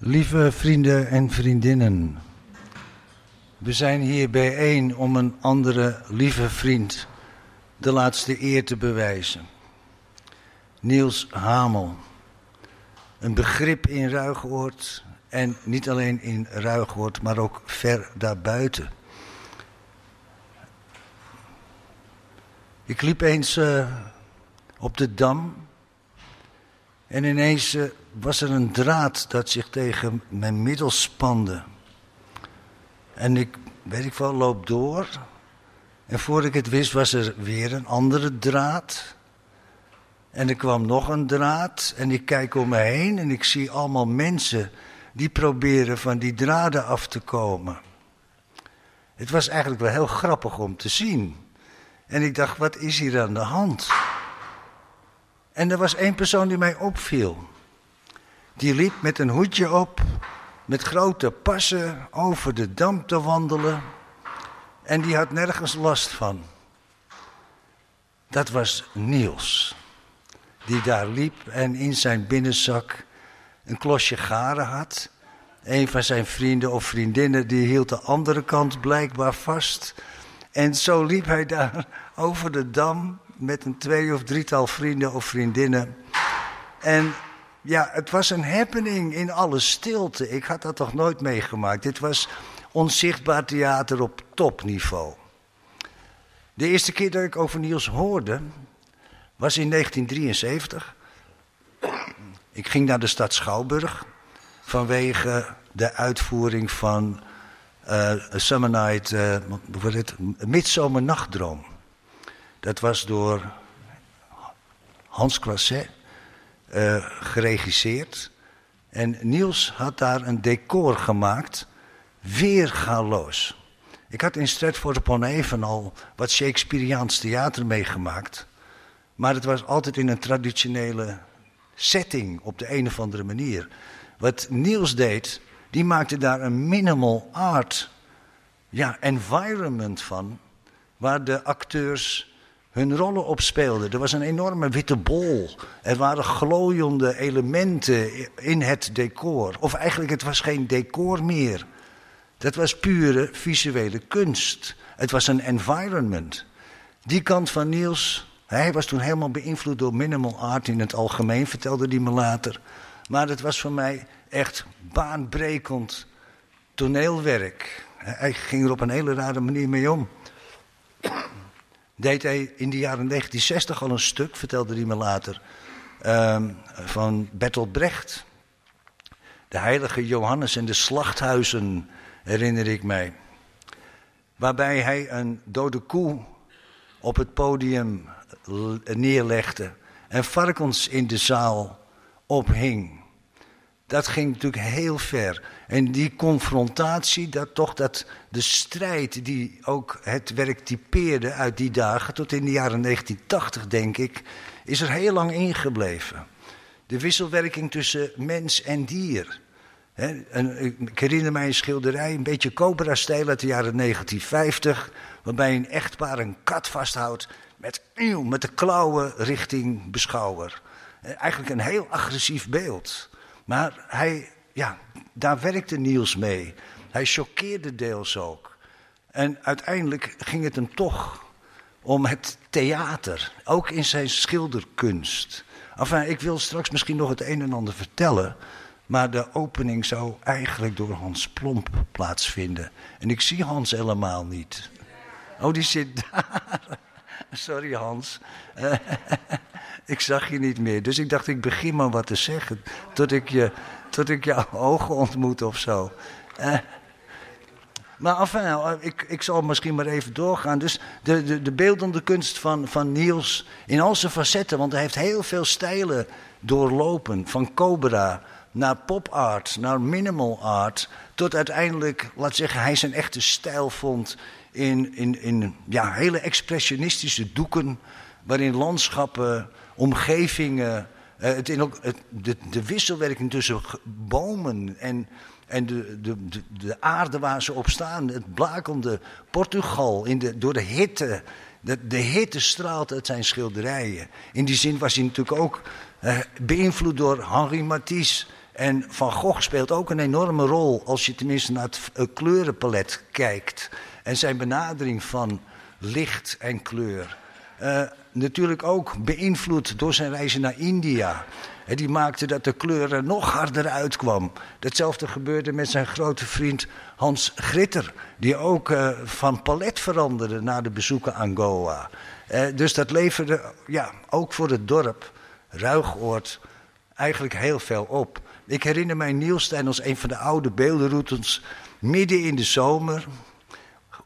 Lieve vrienden en vriendinnen, we zijn hier bijeen om een andere lieve vriend de laatste eer te bewijzen. Niels Hamel, een begrip in Ruigoord en niet alleen in Ruigoord, maar ook ver daarbuiten. Ik liep eens uh, op de Dam en ineens uh, was er een draad dat zich tegen mijn middel spande. En ik, weet ik wel, loop door. En voor ik het wist was er weer een andere draad. En er kwam nog een draad. En ik kijk om me heen en ik zie allemaal mensen die proberen van die draden af te komen. Het was eigenlijk wel heel grappig om te zien. En ik dacht, wat is hier aan de hand? En er was één persoon die mij opviel. Die liep met een hoedje op, met grote passen over de dam te wandelen. En die had nergens last van. Dat was Niels. Die daar liep en in zijn binnenzak een klosje garen had. Een van zijn vrienden of vriendinnen die hield de andere kant blijkbaar vast. En zo liep hij daar over de dam met een twee of drietal vrienden of vriendinnen. En ja, het was een happening in alle stilte. Ik had dat toch nooit meegemaakt. Dit was onzichtbaar theater op topniveau. De eerste keer dat ik over Niels hoorde, was in 1973. Ik ging naar de stad Schouwburg vanwege de uitvoering van uh, Summer Night, uh, wat het, Midzomernachtdroom. Dat was door Hans Croisset uh, geregisseerd. En Niels had daar een decor gemaakt, weergaloos. Ik had in Stratford-upon-Avon al wat Shakespeareaans theater meegemaakt. Maar het was altijd in een traditionele setting op de een of andere manier. Wat Niels deed, die maakte daar een minimal art ja, environment van. Waar de acteurs hun rollen opspeelden. Er was een enorme witte bol. Er waren glooiende elementen in het decor. Of eigenlijk, het was geen decor meer. Dat was pure visuele kunst. Het was een environment. Die kant van Niels, hij was toen helemaal beïnvloed door minimal art in het algemeen, vertelde hij me later. Maar het was voor mij echt baanbrekend toneelwerk. Hij ging er op een hele rare manier mee om deed hij in de jaren 1960 al een stuk, vertelde hij me later, um, van Bertolt Brecht. De heilige Johannes en de slachthuizen, herinner ik mij. Waarbij hij een dode koe op het podium neerlegde en varkens in de zaal ophing dat ging natuurlijk heel ver. En die confrontatie, dat toch dat de strijd die ook het werk typeerde uit die dagen, tot in de jaren 1980 denk ik, is er heel lang ingebleven. De wisselwerking tussen mens en dier. ik herinner mij een schilderij, een beetje Cobra-stijl uit de jaren 1950, waarbij een echtpaar een kat vasthoudt met, met de klauwen richting beschouwer. Eigenlijk een heel agressief beeld. Maar hij, ja, daar werkte Niels mee. Hij choqueerde deels ook. En uiteindelijk ging het hem toch om het theater, ook in zijn schilderkunst. Enfin, ik wil straks misschien nog het een en ander vertellen. Maar de opening zou eigenlijk door Hans Plomp plaatsvinden. En ik zie Hans helemaal niet. Oh, die zit daar. Sorry Hans. ik zag je niet meer. Dus ik dacht, ik begin maar wat te zeggen. Tot ik, je, tot ik jouw ogen ontmoet of zo. Eh, maar enfin, nou, ik, ik zal misschien maar even doorgaan. Dus de, de, de beeldende kunst van, van Niels in al zijn facetten. Want hij heeft heel veel stijlen doorlopen. Van Cobra naar pop art, naar minimal art. Tot uiteindelijk, laat zeggen, hij zijn echte stijl vond in, in, in ja, hele expressionistische doeken. Waarin landschappen omgevingen, uh, het in het, de, de, wisselwerking tussen bomen en, en de, de, de, aarde waar ze op staan, het blakende Portugal in de, door de hitte. De, de hitte straalt uit zijn schilderijen. In die zin was hij natuurlijk ook uh, beïnvloed door Henri Matisse En Van Gogh speelt ook een enorme rol als je tenminste naar het eh, kleurenpalet kijkt. En zijn benadering van licht en kleur. Natuurlijk ook beïnvloed door zijn reizen naar India. Die maakte dat de kleur er nog harder uitkwam. Datzelfde gebeurde met zijn grote vriend Hans Gritter. Die ook uh, van palet veranderde na de bezoeken aan Goa. Uh, dus dat leverde ja, ook voor het dorp, Ruigoord, eigenlijk heel veel op. Ik herinner mij Niels tijdens een van de oude beeldenroutes... midden in de zomer,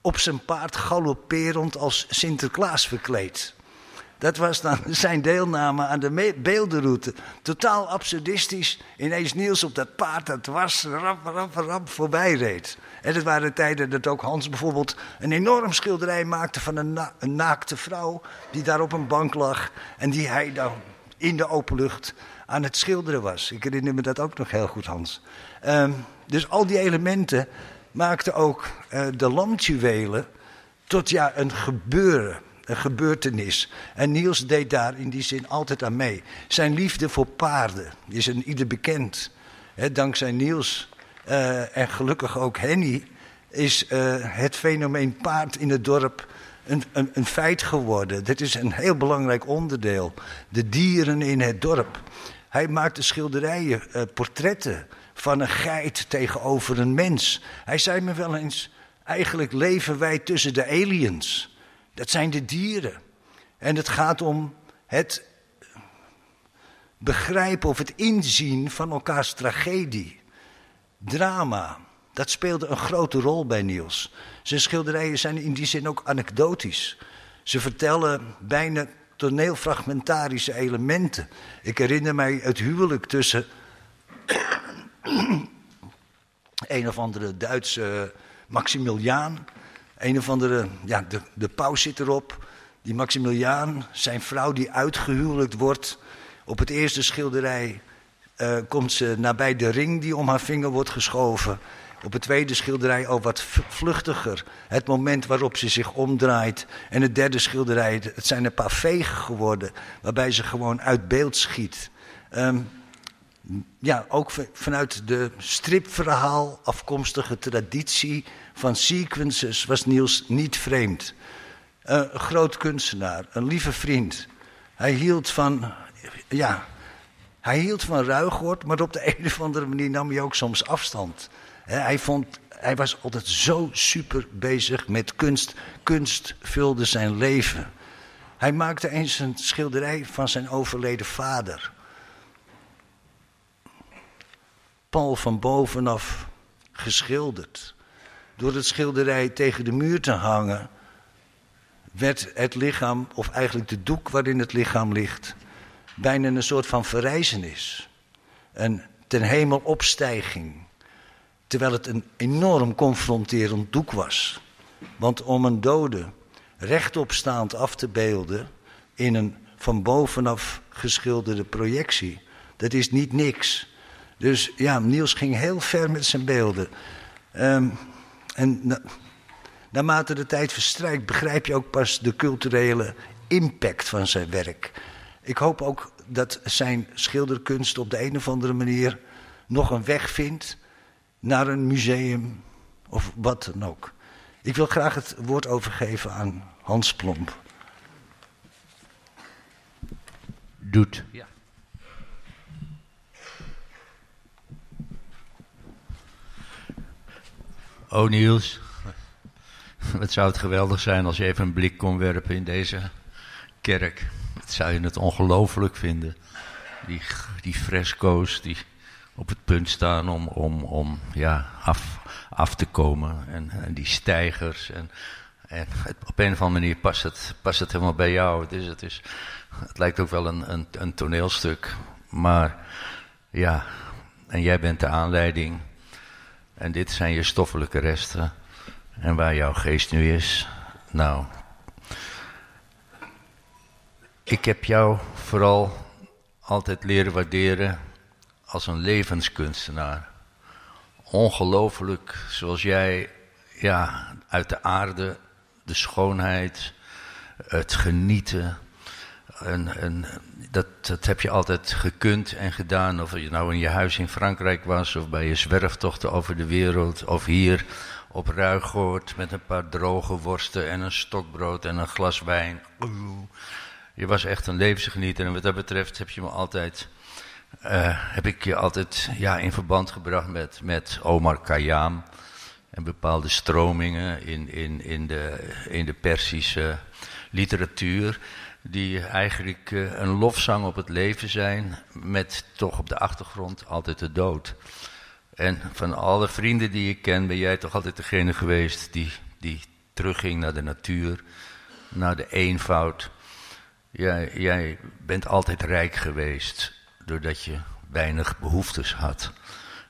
op zijn paard galopperend als Sinterklaas verkleed. Dat was dan zijn deelname aan de beeldenroute. Totaal absurdistisch. Ineens Niels op dat paard dat was rap, rap, rap voorbij reed. En het waren tijden dat ook Hans bijvoorbeeld een enorm schilderij maakte van een, naakte vrouw. die daar op een bank lag. En die hij dan in de open lucht aan het schilderen was. Ik herinner me dat ook nog heel goed, Hans. Um, dus al die elementen maakten ook uh, de landjuwelen tot ja, een gebeuren, een gebeurtenis. En Niels deed daar in die zin altijd aan mee. Zijn liefde voor paarden is een ieder bekend. Dankzij Niels uh, en gelukkig ook Henny is uh, het fenomeen paard in het dorp een, een, een, feit geworden. Dit is een heel belangrijk onderdeel. De dieren in het dorp. Hij maakte schilderijen, uh, portretten van een geit tegenover een mens. Hij zei me wel eens: eigenlijk leven wij tussen de aliens. Dat zijn de dieren. En het gaat om het begrijpen of het inzien van elkaars tragedie. Drama, dat speelde een grote rol bij Niels. Zijn schilderijen zijn in die zin ook anekdotisch. Ze vertellen bijna toneelfragmentarische elementen. Ik herinner mij het huwelijk tussen een of andere Duitse Maximiliaan. Een of andere, ja, de, de paus zit erop. Die Maximiliaan, zijn vrouw die uitgehuwelijkt wordt. Op het eerste schilderij uh, komt ze nabij de ring die om haar vinger wordt geschoven. Op het tweede schilderij al wat vluchtiger. Het moment waarop ze zich omdraait. En het derde schilderij, het zijn een paar vegen geworden. Waarbij ze gewoon uit beeld schiet. Um, ja, ook vanuit de stripverhaal afkomstige traditie van sequences was Niels niet vreemd. Een groot kunstenaar, een lieve vriend. Hij hield van, ja, hij hield van maar op de een of andere manier nam hij ook soms afstand. Hij, vond, hij was altijd zo super bezig met kunst. Kunst vulde zijn leven. Hij maakte eens een schilderij van zijn overleden vader. Paul van bovenaf geschilderd. Door het schilderij tegen de muur te hangen, werd het lichaam, of eigenlijk de doek waarin het lichaam ligt, bijna een soort van verrijzenis. Een ten hemel opstijging. Terwijl het een enorm confronterend doek was. Want om een dode rechtopstaand af te beelden in een van bovenaf geschilderde projectie, dat is niet niks. Dus ja, Niels ging heel ver met zijn beelden. Um, en na, naarmate de tijd verstrijkt, begrijp je ook pas de culturele impact van zijn werk. Ik hoop ook dat zijn schilderkunst op de een of andere manier nog een weg vindt naar een museum of wat dan ook. Ik wil graag het woord overgeven aan Hans Plomp. Doet. Ja. Oh Niels, wat zou het geweldig zijn als je even een blik kon werpen in deze kerk. Wat zou je het ongelooflijk vinden. Die, die fresco's die op het punt staan om, om, om ja, af, af te komen. En, en die stijgers. En, en op een of andere manier past het, past het helemaal bij jou. Het, is, het, is, het lijkt ook wel een, een, een toneelstuk. Maar ja, en jij bent de aanleiding. En dit zijn je stoffelijke resten. En waar jouw geest nu is. Nou, ik heb jou vooral altijd leren waarderen als een levenskunstenaar. Ongelooflijk zoals jij ja, uit de aarde de schoonheid, het genieten, een, een, dat, dat heb je altijd gekund en gedaan. Of je nou in je huis in Frankrijk was, of bij je zwerftochten over de wereld, of hier op Ruigoord met een paar droge worsten en een stokbrood en een glas wijn. Je was echt een levensgenieter en wat dat betreft heb je me altijd, uh, heb ik je altijd ja, in verband gebracht met, met Omar Khayyam en bepaalde stromingen in, in, in, de, in de Persische literatuur die eigenlijk uh, een lofzang op het leven zijn, met toch op de achtergrond altijd de dood. En van alle vrienden die ik ken, ben jij toch altijd degene geweest die, die terugging naar de natuur, naar de eenvoud. Jij, jij bent altijd rijk geweest, doordat je weinig behoeftes had.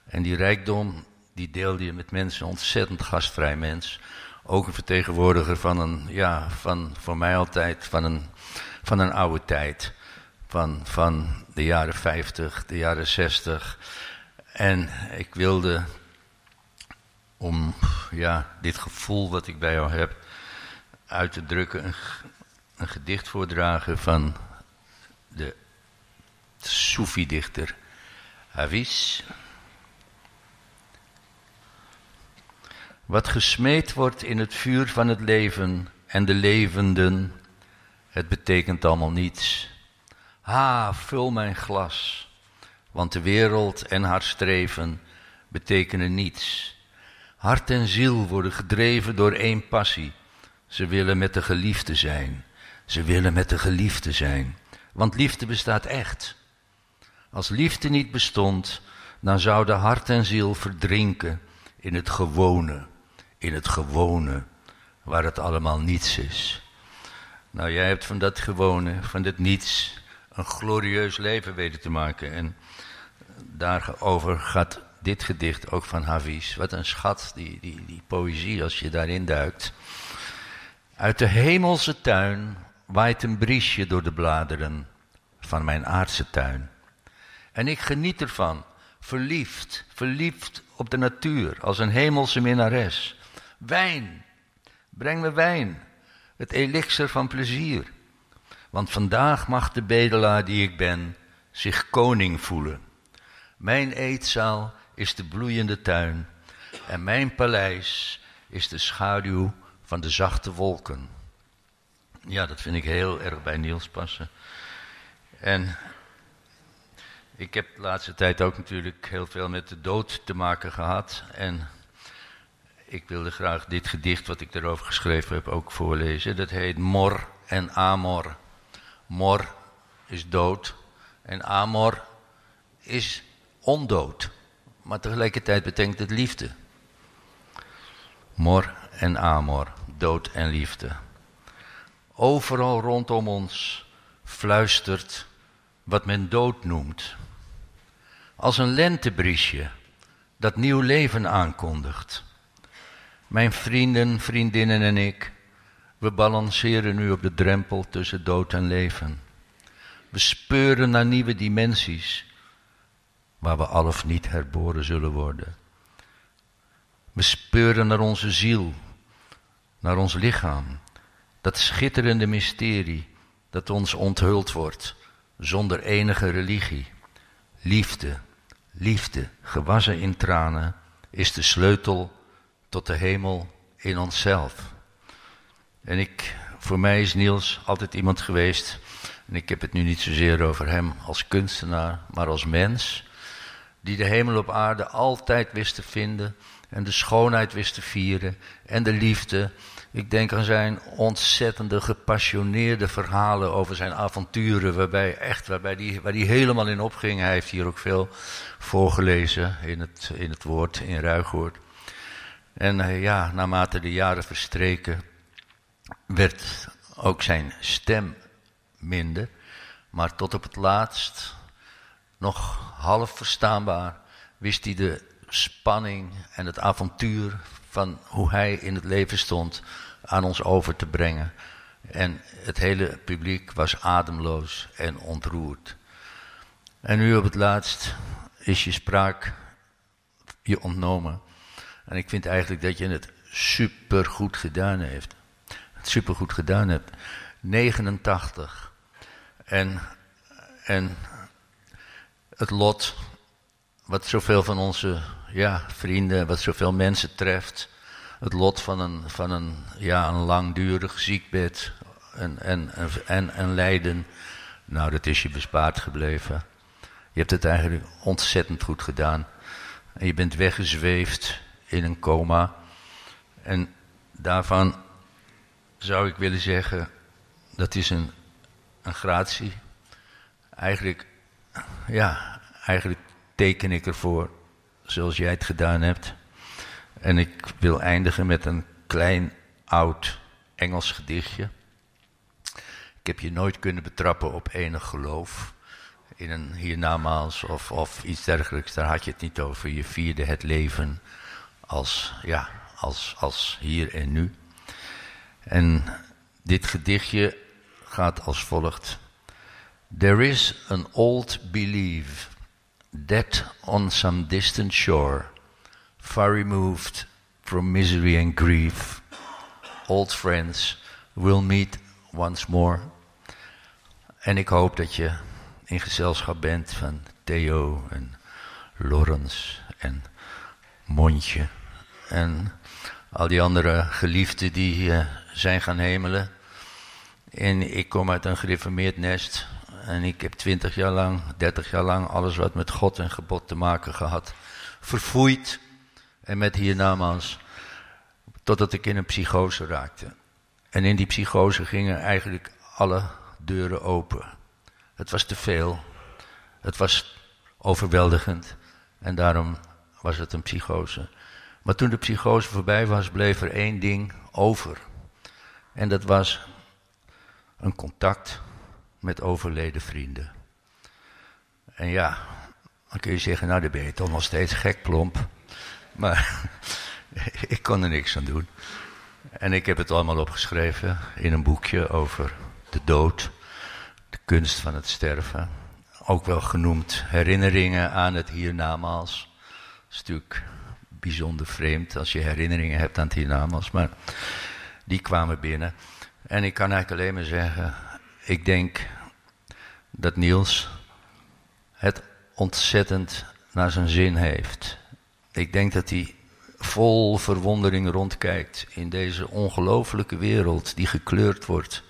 En die rijkdom, die deelde je met mensen, ontzettend gastvrij mens. Ook een vertegenwoordiger van een, ja, van voor mij altijd, van een, van een oude tijd. Van, van de jaren 50, de jaren 60. En ik wilde, om ja, dit gevoel wat ik bij jou heb uit te drukken, een, een gedicht voordragen van de Soefi-dichter Havis. Wat gesmeed wordt in het vuur van het leven en de levenden, het betekent allemaal niets. Ha, vul mijn glas want de wereld en haar streven betekenen niets. Hart en ziel worden gedreven door één passie. Ze willen met de geliefde zijn. Ze willen met de geliefde zijn. Want liefde bestaat echt. Als liefde niet bestond, dan zouden hart en ziel verdrinken in het gewone. In het gewone, waar het allemaal niets is. Nou, jij hebt van dat gewone, van dit niets, een glorieus leven weten te maken. En daarover gaat dit gedicht ook van Havies. Wat een schat, die, die, die poëzie, als je daarin duikt. Uit de hemelse tuin waait een briesje door de bladeren van mijn aardse tuin. En ik geniet ervan, verliefd, verliefd op de natuur, als een hemelse minnares. Wijn, breng me wijn, het elixir van plezier. Want vandaag mag de bedelaar die ik ben zich koning voelen. Mijn eetzaal is de bloeiende tuin en mijn paleis is de schaduw van de zachte wolken. Ja, dat vind ik heel erg bij Niels passen. En ik heb de laatste tijd ook natuurlijk heel veel met de dood te maken gehad. En ik wilde graag dit gedicht wat ik erover geschreven heb ook voorlezen. Dat heet Mor en Amor. Mor is dood en Amor is ondood. Maar tegelijkertijd betekent het liefde. Mor en amor, dood en liefde. Overal rondom ons fluistert wat men dood noemt. Als een lentebriesje dat nieuw leven aankondigt. Mijn vrienden, vriendinnen en ik, we balanceren nu op de drempel tussen dood en leven. We speuren naar nieuwe dimensies waar we al of niet herboren zullen worden. We speuren naar onze ziel, naar ons lichaam, dat schitterende mysterie dat ons onthuld wordt, zonder enige religie. Liefde, liefde, gewassen in tranen, is de sleutel tot de hemel in onszelf. En ik, voor mij is Niels altijd iemand geweest, en ik heb het nu niet zozeer over hem als kunstenaar, maar als mens, die de hemel op aarde altijd wist te vinden en de schoonheid wist te vieren en de liefde. Ik denk aan zijn ontzettende gepassioneerde verhalen over zijn avonturen, waarbij echt, waarbij die, waar hij helemaal in opging. Hij heeft hier ook veel voorgelezen in het, in het woord, in Ruigoord. En uh, ja, naarmate de jaren verstreken, werd ook zijn stem minder. Maar tot op het laatst nog half verstaanbaar wist hij de spanning en het avontuur van hoe hij in het leven stond aan ons over te brengen. En het hele publiek was ademloos en ontroerd. En nu op het laatst is je spraak je ontnomen. En ik vind eigenlijk dat je het supergoed gedaan heeft. Het supergoed gedaan hebt. 89. En, en het lot, wat zoveel van onze ja, vrienden, wat zoveel mensen treft. Het lot van een, van een, ja, een langdurig ziekbed en, en, en, en lijden. Nou, dat is je bespaard gebleven. Je hebt het eigenlijk ontzettend goed gedaan. En je bent weggezweefd in een coma. En daarvan zou ik willen zeggen, dat is een, een gratie. Eigenlijk, ja, eigenlijk teken ik ervoor zoals jij het gedaan hebt. En ik wil eindigen met een klein oud Engels gedichtje. Ik heb je nooit kunnen betrappen op enig geloof. In een hiernamaals of, of iets dergelijks, daar had je het niet over. Je vierde het leven als, ja, als, als hier en nu. En dit gedichtje gaat als volgt. There is an old belief that on some distant shore, far removed from misery and grief, old friends will meet once more. En ik hoop dat je in gezelschap bent van Theo en Lawrence en Montje en al die andere geliefden die uh, zijn gaan hemelen. En ik kom uit een gereformeerd nest. En ik heb twintig jaar lang, dertig jaar lang alles wat met God en gebod te maken gehad. Verfoeid. En met hiernamaals. Totdat ik in een psychose raakte. En in die psychose gingen eigenlijk alle deuren open. Het was te veel. Het was overweldigend. En daarom was het een psychose. Maar toen de psychose voorbij was, bleef er één ding over. En dat was een contact met overleden vrienden. En ja, dan kun je zeggen, nou dan ben je toch nog steeds gek plomp. Maar ik kon er niks aan doen. En ik heb het allemaal opgeschreven in een boekje over de dood, de kunst van het sterven. Ook wel genoemd herinneringen aan het hiernamaals. Is natuurlijk bijzonder vreemd als je herinneringen hebt aan het hiernamaals. Maar die kwamen binnen. En ik kan eigenlijk alleen maar zeggen, ik denk dat Niels het ontzettend naar zijn zin heeft. Ik denk dat hij vol verwondering rondkijkt in deze ongelofelijke wereld die gekleurd wordt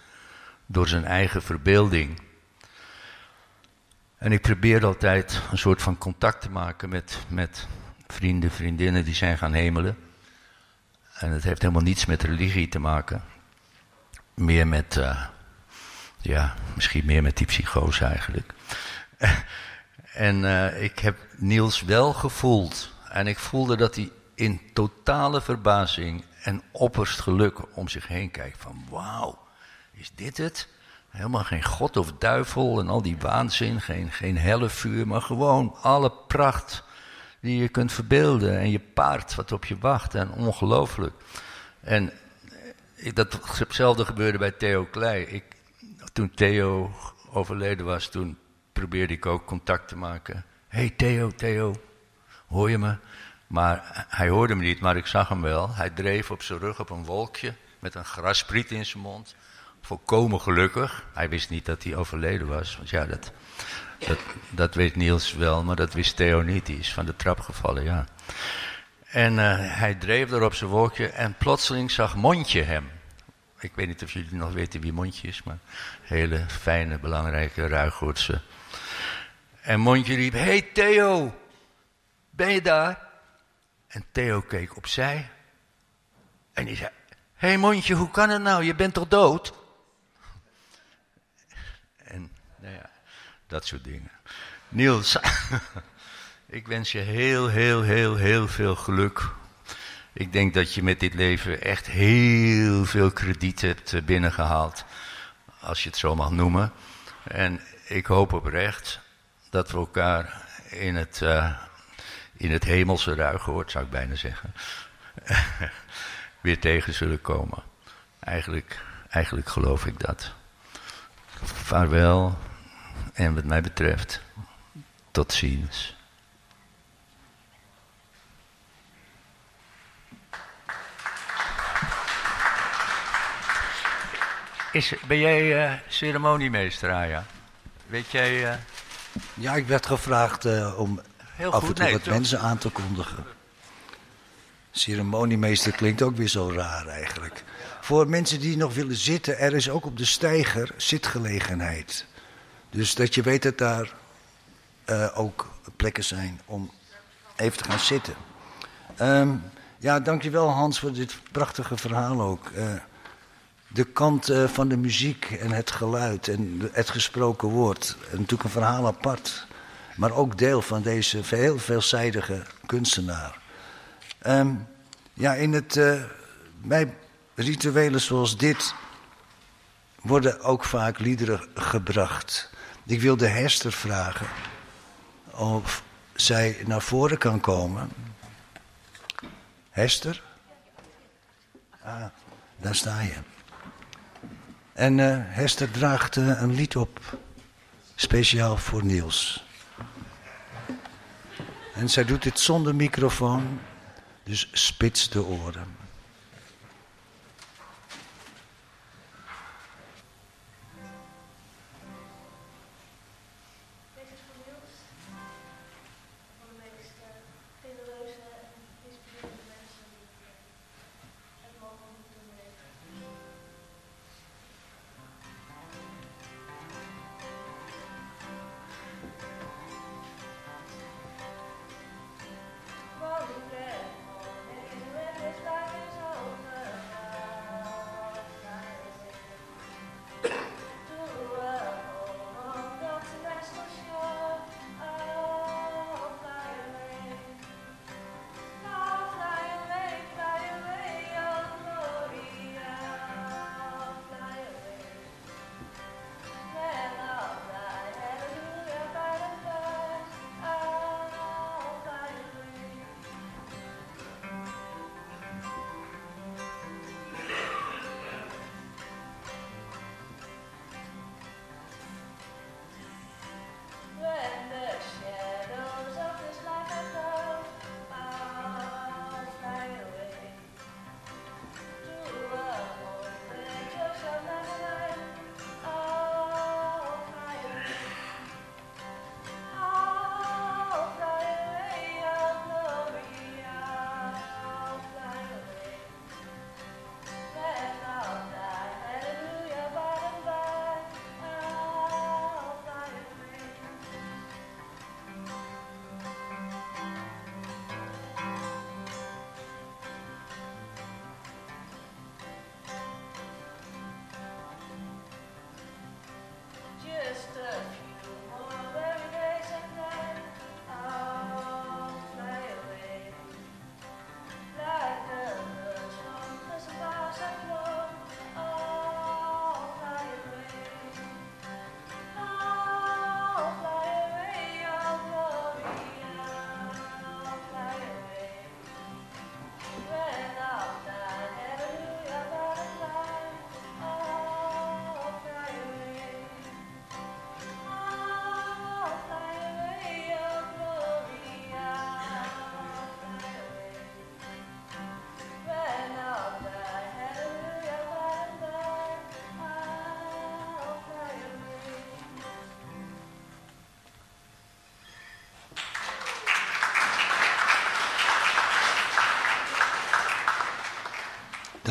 door zijn eigen verbeelding. En ik probeer altijd een soort van contact te maken met, met vrienden, vriendinnen die zijn gaan hemelen. En het heeft helemaal niets met religie te maken. Meer met, uh, ja, misschien meer met die psychose eigenlijk. en uh, ik heb Niels wel gevoeld. En ik voelde dat hij in totale verbazing en opperst geluk om zich heen kijkt. Van wauw, is dit het? Helemaal geen god of duivel en al die waanzin, geen, geen hellevuur, maar gewoon alle pracht die je kunt verbeelden. En je paard wat op je wacht. En ongelooflijk. En dat hetzelfde gebeurde bij Theo Klei. Ik, toen Theo overleden was, toen probeerde ik ook contact te maken. hey Theo, Theo, hoor je me? Maar hij hoorde me niet, maar ik zag hem wel. Hij dreef op zijn rug op een wolkje met een graspriet in zijn mond. Volkomen gelukkig. Hij wist niet dat hij overleden was. Want ja, dat, dat, dat weet Niels wel, maar dat wist Theo niet. Die is van de trap gevallen, ja. En uh, hij dreef er op zijn wolkje en plotseling zag Mondje hem. Ik weet niet of jullie nog weten wie Mondje is, maar hele fijne, belangrijke Ruigoortse. En Mondje riep, hey Theo, ben je daar? En Theo keek opzij. En die zei, hey Mondje, hoe kan het nou? Je bent toch dood? En, nou ja, dat soort dingen. Niels, ik wens je heel, heel, heel, heel veel geluk. Ik denk dat je met dit leven echt heel veel krediet hebt eh, binnengehaald. Als je het zo mag noemen. En ik hoop oprecht dat we elkaar in het, uh, in het hemelse ruigwoord, zou ik bijna zeggen, weer tegen zullen komen. Eigenlijk, eigenlijk geloof ik dat. Vaarwel en wat mij betreft, tot ziens. Is, ben jij uh, ceremoniemeester, Aja? Weet jij... Uh... Ja, ik werd gevraagd uh, om Heel af en toe wat mensen aan te kondigen. Ceremoniemeester klinkt ook weer zo raar eigenlijk. Voor mensen die nog willen zitten, er is ook op de steiger zitgelegenheid. Dus dat je weet dat daar uh, ook plekken zijn om even te gaan zitten. Um, ja, dankjewel Hans voor dit prachtige verhaal ook. Uh, de kant uh, van de muziek en het geluid en het gesproken woord. Natuurlijk een verhaal apart. Maar ook deel van deze heel veelzijdige kunstenaar. Um, ja, in het, bij rituelen zoals dit worden ook vaak liederen gebracht. Ik wilde Hester vragen of zij naar voren kan komen. Hester? Ah, daar sta je. En uh, Hester draagt uh, een lied op, speciaal voor Niels. En zij doet dit zonder microfoon, dus spits de oren.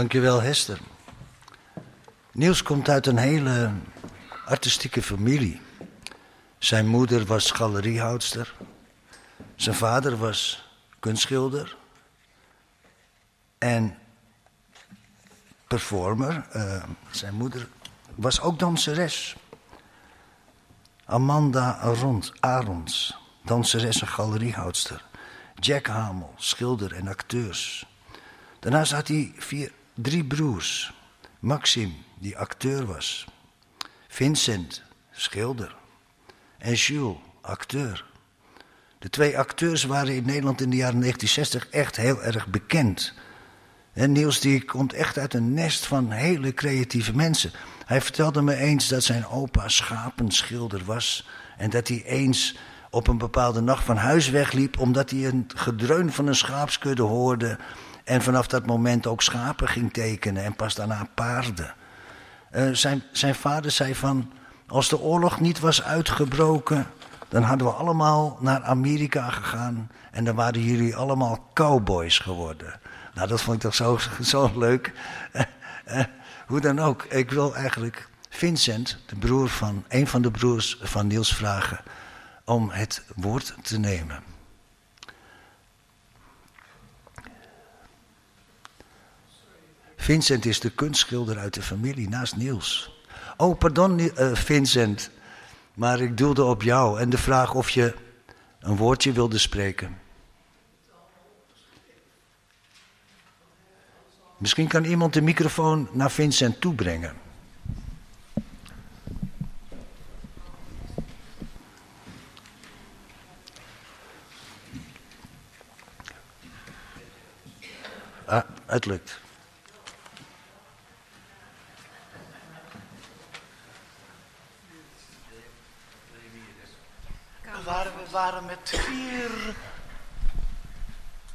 Dankjewel Hester. Niels komt uit een hele artistieke familie. Zijn moeder was galeriehoudster. Zijn vader was kunstschilder. En performer. Uh, zijn moeder was ook danseres. Amanda Arons, Arons, danseres en galeriehoudster. Jack Hamel, schilder en acteurs. Daarnaast had hij vier drie broers. Maxim, die acteur was. Vincent, schilder. En Jules, acteur. De twee acteurs waren in Nederland in de jaren 1960 echt heel erg bekend. En Niels die komt echt uit een nest van hele creatieve mensen. Hij vertelde me eens dat zijn opa schapenschilder was. En dat hij eens op een bepaalde nacht van huis wegliep... omdat hij een gedreun van een schaapskudde hoorde... En vanaf dat moment ook schapen ging tekenen en pas daarna paarden. Uh, zijn, zijn vader zei van, Als de oorlog niet was uitgebroken, dan hadden we allemaal naar Amerika gegaan. En dan waren jullie allemaal cowboys geworden. Nou, dat vond ik toch zo, zo leuk. Hoe dan ook, ik wil eigenlijk Vincent, de broer van, een van de broers van Niels, vragen om het woord te nemen. Vincent is de kunstschilder uit de familie naast Niels. Oh, pardon, uh, Vincent. Maar ik doelde op jou en de vraag of je een woordje wilde spreken. Misschien kan iemand de microfoon naar Vincent toebrengen. Ah, het lukt. We waren, we waren met vier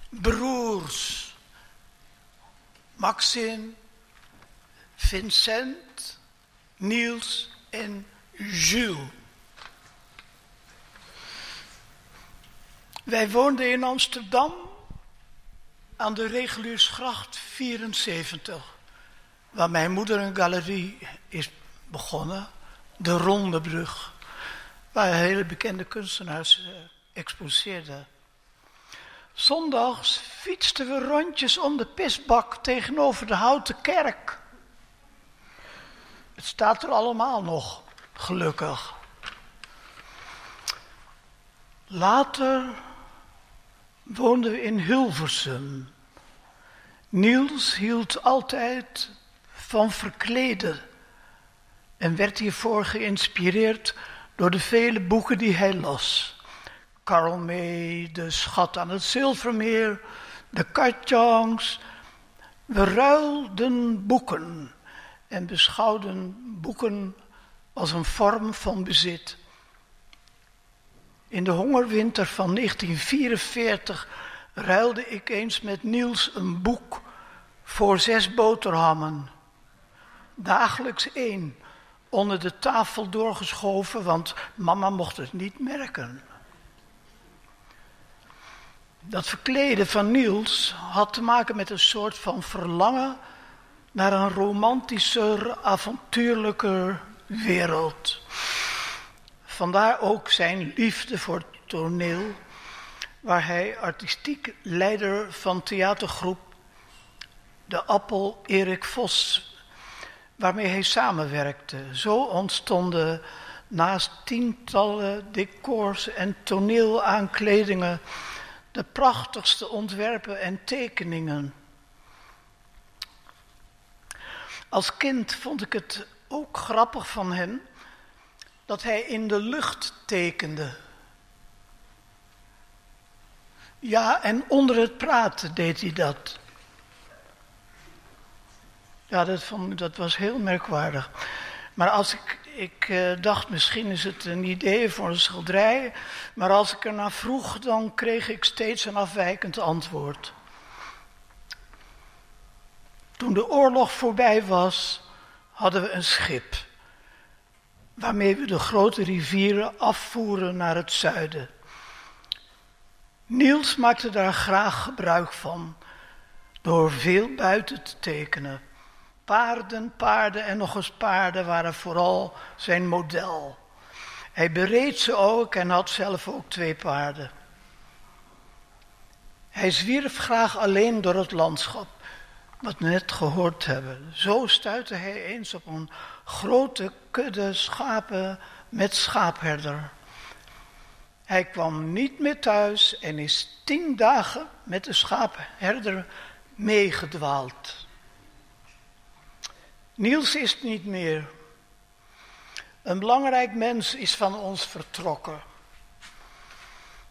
broers. Maxim, Vincent, Niels en Jules. Wij woonden in Amsterdam aan de Reguliersgracht 74, waar mijn moeder een galerie is begonnen, de Rondebrug, waar hele bekende kunstenaars uh, exposeerden. Zondags fietsten we rondjes om de pisbak tegenover de houten kerk. Het staat er allemaal nog, gelukkig. Later woonden we in Hilversum. Niels hield altijd van verkleden en werd hiervoor geïnspireerd door de vele boeken die hij las. Karl May, De Schat aan het Zilvermeer, De Katjangs. We ruilden boeken en beschouwden boeken als een vorm van bezit. In de hongerwinter van 1944 ruilde ik eens met Niels een boek voor zes boterhammen. Dagelijks één, onder de tafel doorgeschoven, want mama mocht het niet merken. Dat verkleden van Niels had te maken met een soort van verlangen naar een romantischer, avontuurlijker wereld. Vandaar ook zijn liefde voor toneel, waar hij artistiek leider van theatergroep De Appel Erik Vos, waarmee hij samenwerkte. Zo ontstonden naast tientallen decors en toneelaankledingen de prachtigste ontwerpen en tekeningen. Als kind vond ik het ook grappig van hem dat hij in de lucht tekende. Ja, en onder het praten deed hij dat. Ja, dat, dat was heel merkwaardig. Maar als ik, ik uh, dacht, misschien is het een idee voor een schilderij. Maar als ik ernaar vroeg, dan kreeg ik steeds een afwijkend antwoord. Toen de oorlog voorbij was, hadden we een schip waarmee we de grote rivieren afvoeren naar het zuiden. Niels maakte daar graag gebruik van door veel buiten te tekenen. Paarden, paarden en nog eens paarden waren vooral zijn model. Hij bereed ze ook en had zelf ook twee paarden. Hij zwierf graag alleen door het landschap, wat we net gehoord hebben. Zo stuitte hij eens op een grote kudde schapen met schaapherder. Hij kwam niet meer thuis en is tien dagen met de schaapherder meegedwaald. Niels is niet meer. Een belangrijk mens is van ons vertrokken.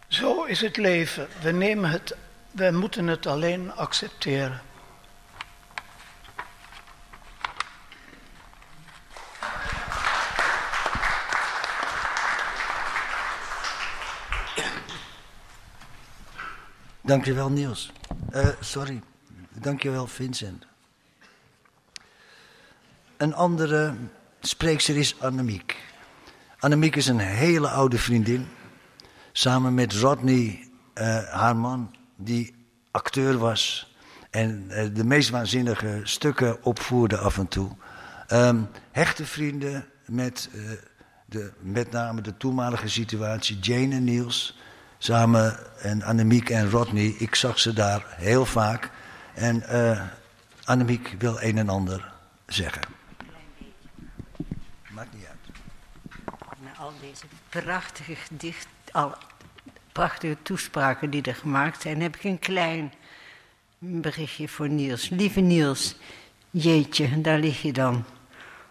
Zo is het leven. We, nemen het, we moeten het alleen accepteren. Dankjewel Niels. Uh, sorry. Dankjewel Vincent. Een andere spreekster is Annemiek. Annemiek is een hele oude vriendin. Samen met Rodney, uh, haar man, die acteur was. En uh, de meest waanzinnige stukken opvoerde af en toe. Um, hechte vrienden met uh, de, met name de toenmalige situatie. Jane en Niels. Samen en Annemiek en Rodney. Ik zag ze daar heel vaak. En Annemiek wil een en ander zeggen. Maakt niet uit. Na al deze prachtige gedicht, al prachtige toespraken die er gemaakt zijn, heb ik een klein berichtje voor Niels. Lieve Niels, jeetje, daar lig je dan.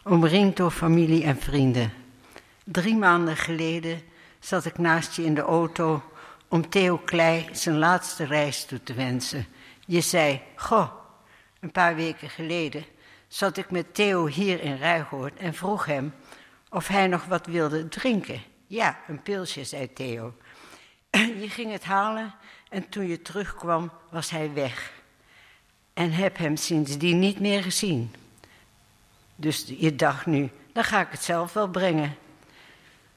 Omringd door familie en vrienden. Drie maanden geleden zat ik naast je in de auto om Theo Klei zijn laatste reis toe te wensen. Je zei, goh, een paar weken geleden zat ik met Theo hier in Ruigoord en vroeg hem of hij nog wat wilde drinken. Ja, een pilsje, zei Theo. Je ging het halen en toen je terugkwam was hij weg. En heb hem sindsdien niet meer gezien. Dus je dacht nu, dan ga ik het zelf wel brengen.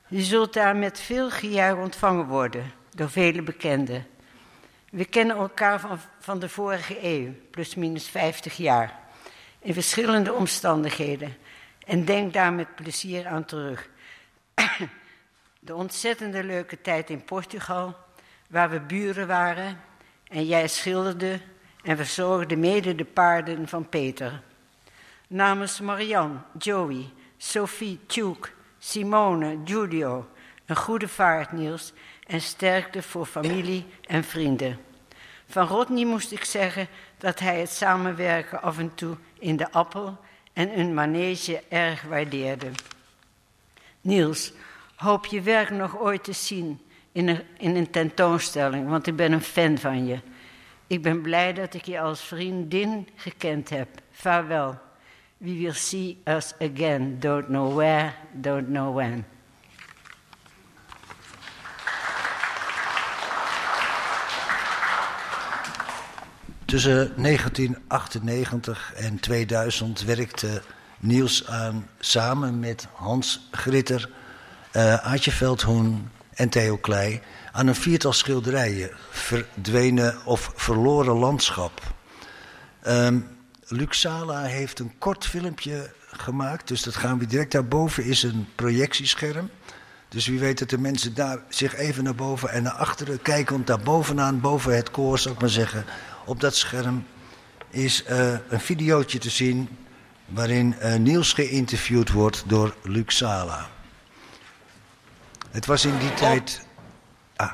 Je zult daar met veel gejuich ontvangen worden door vele bekenden. We kennen elkaar van, van de vorige eeuw, plus minus 50 jaar, in verschillende omstandigheden. En denk daar met plezier aan terug. De ontzettende leuke tijd in Portugal, waar we buren waren en jij schilderde en verzorgde mede de paarden van Peter. Namens Marianne, Joey, Sophie, Tjoek, Simone, Giulio, een goede vaart Niels en sterkte voor familie en vrienden. Van Rodney moest ik zeggen dat hij het samenwerken af en toe in de appel en een manege erg waardeerde. Niels, hoop je werk nog ooit te zien in een, in een tentoonstelling, want ik ben een fan van je. Ik ben blij dat ik je als vriendin gekend heb. Vaarwel. We will see us again. Don't know where, don't know when. Tussen 1998 en 2000 werkte Niels aan, samen met Hans Gritter, uh, Aatje Veldhoen en Theo Klei aan een viertal schilderijen, verdwenen of verloren landschap. Um, Luc Sala heeft een kort filmpje gemaakt, dus dat gaan we direct daarboven is een projectiescherm. Dus wie weet dat de mensen daar zich even naar boven en naar achteren kijken, want daar bovenaan, boven het koor, zou ik maar zeggen, op dat scherm is uh, een videootje te zien waarin uh, Niels geïnterviewd wordt door Luc Sala. Het was in die tijd. Ah.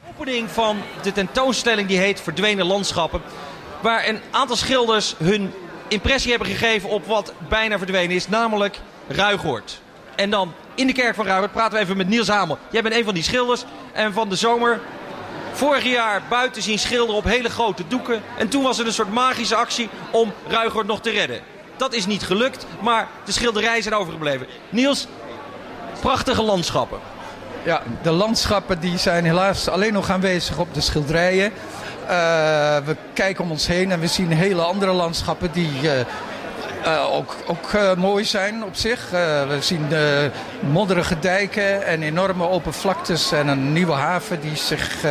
De opening van de tentoonstelling die heet Verdwenen Landschappen. Waar een aantal schilders hun impressie hebben gegeven op wat bijna verdwenen is, namelijk Ruigoord. En dan in de kerk van Ruigoord praten we even met Niels Hamel. Jij bent een van die schilders en van de zomer vorig jaar buiten zien schilderen op hele grote doeken. En toen was er een soort magische actie om Ruigoord nog te redden. Dat is niet gelukt, maar de schilderijen zijn overgebleven. Niels, prachtige landschappen. Ja, de landschappen die zijn helaas alleen nog aanwezig op de schilderijen. Uh, we kijken om ons heen en we zien hele andere landschappen die uh, uh, ook, ook mooi zijn op zich. we zien modderige dijken en enorme open vlaktes en een nieuwe haven die zich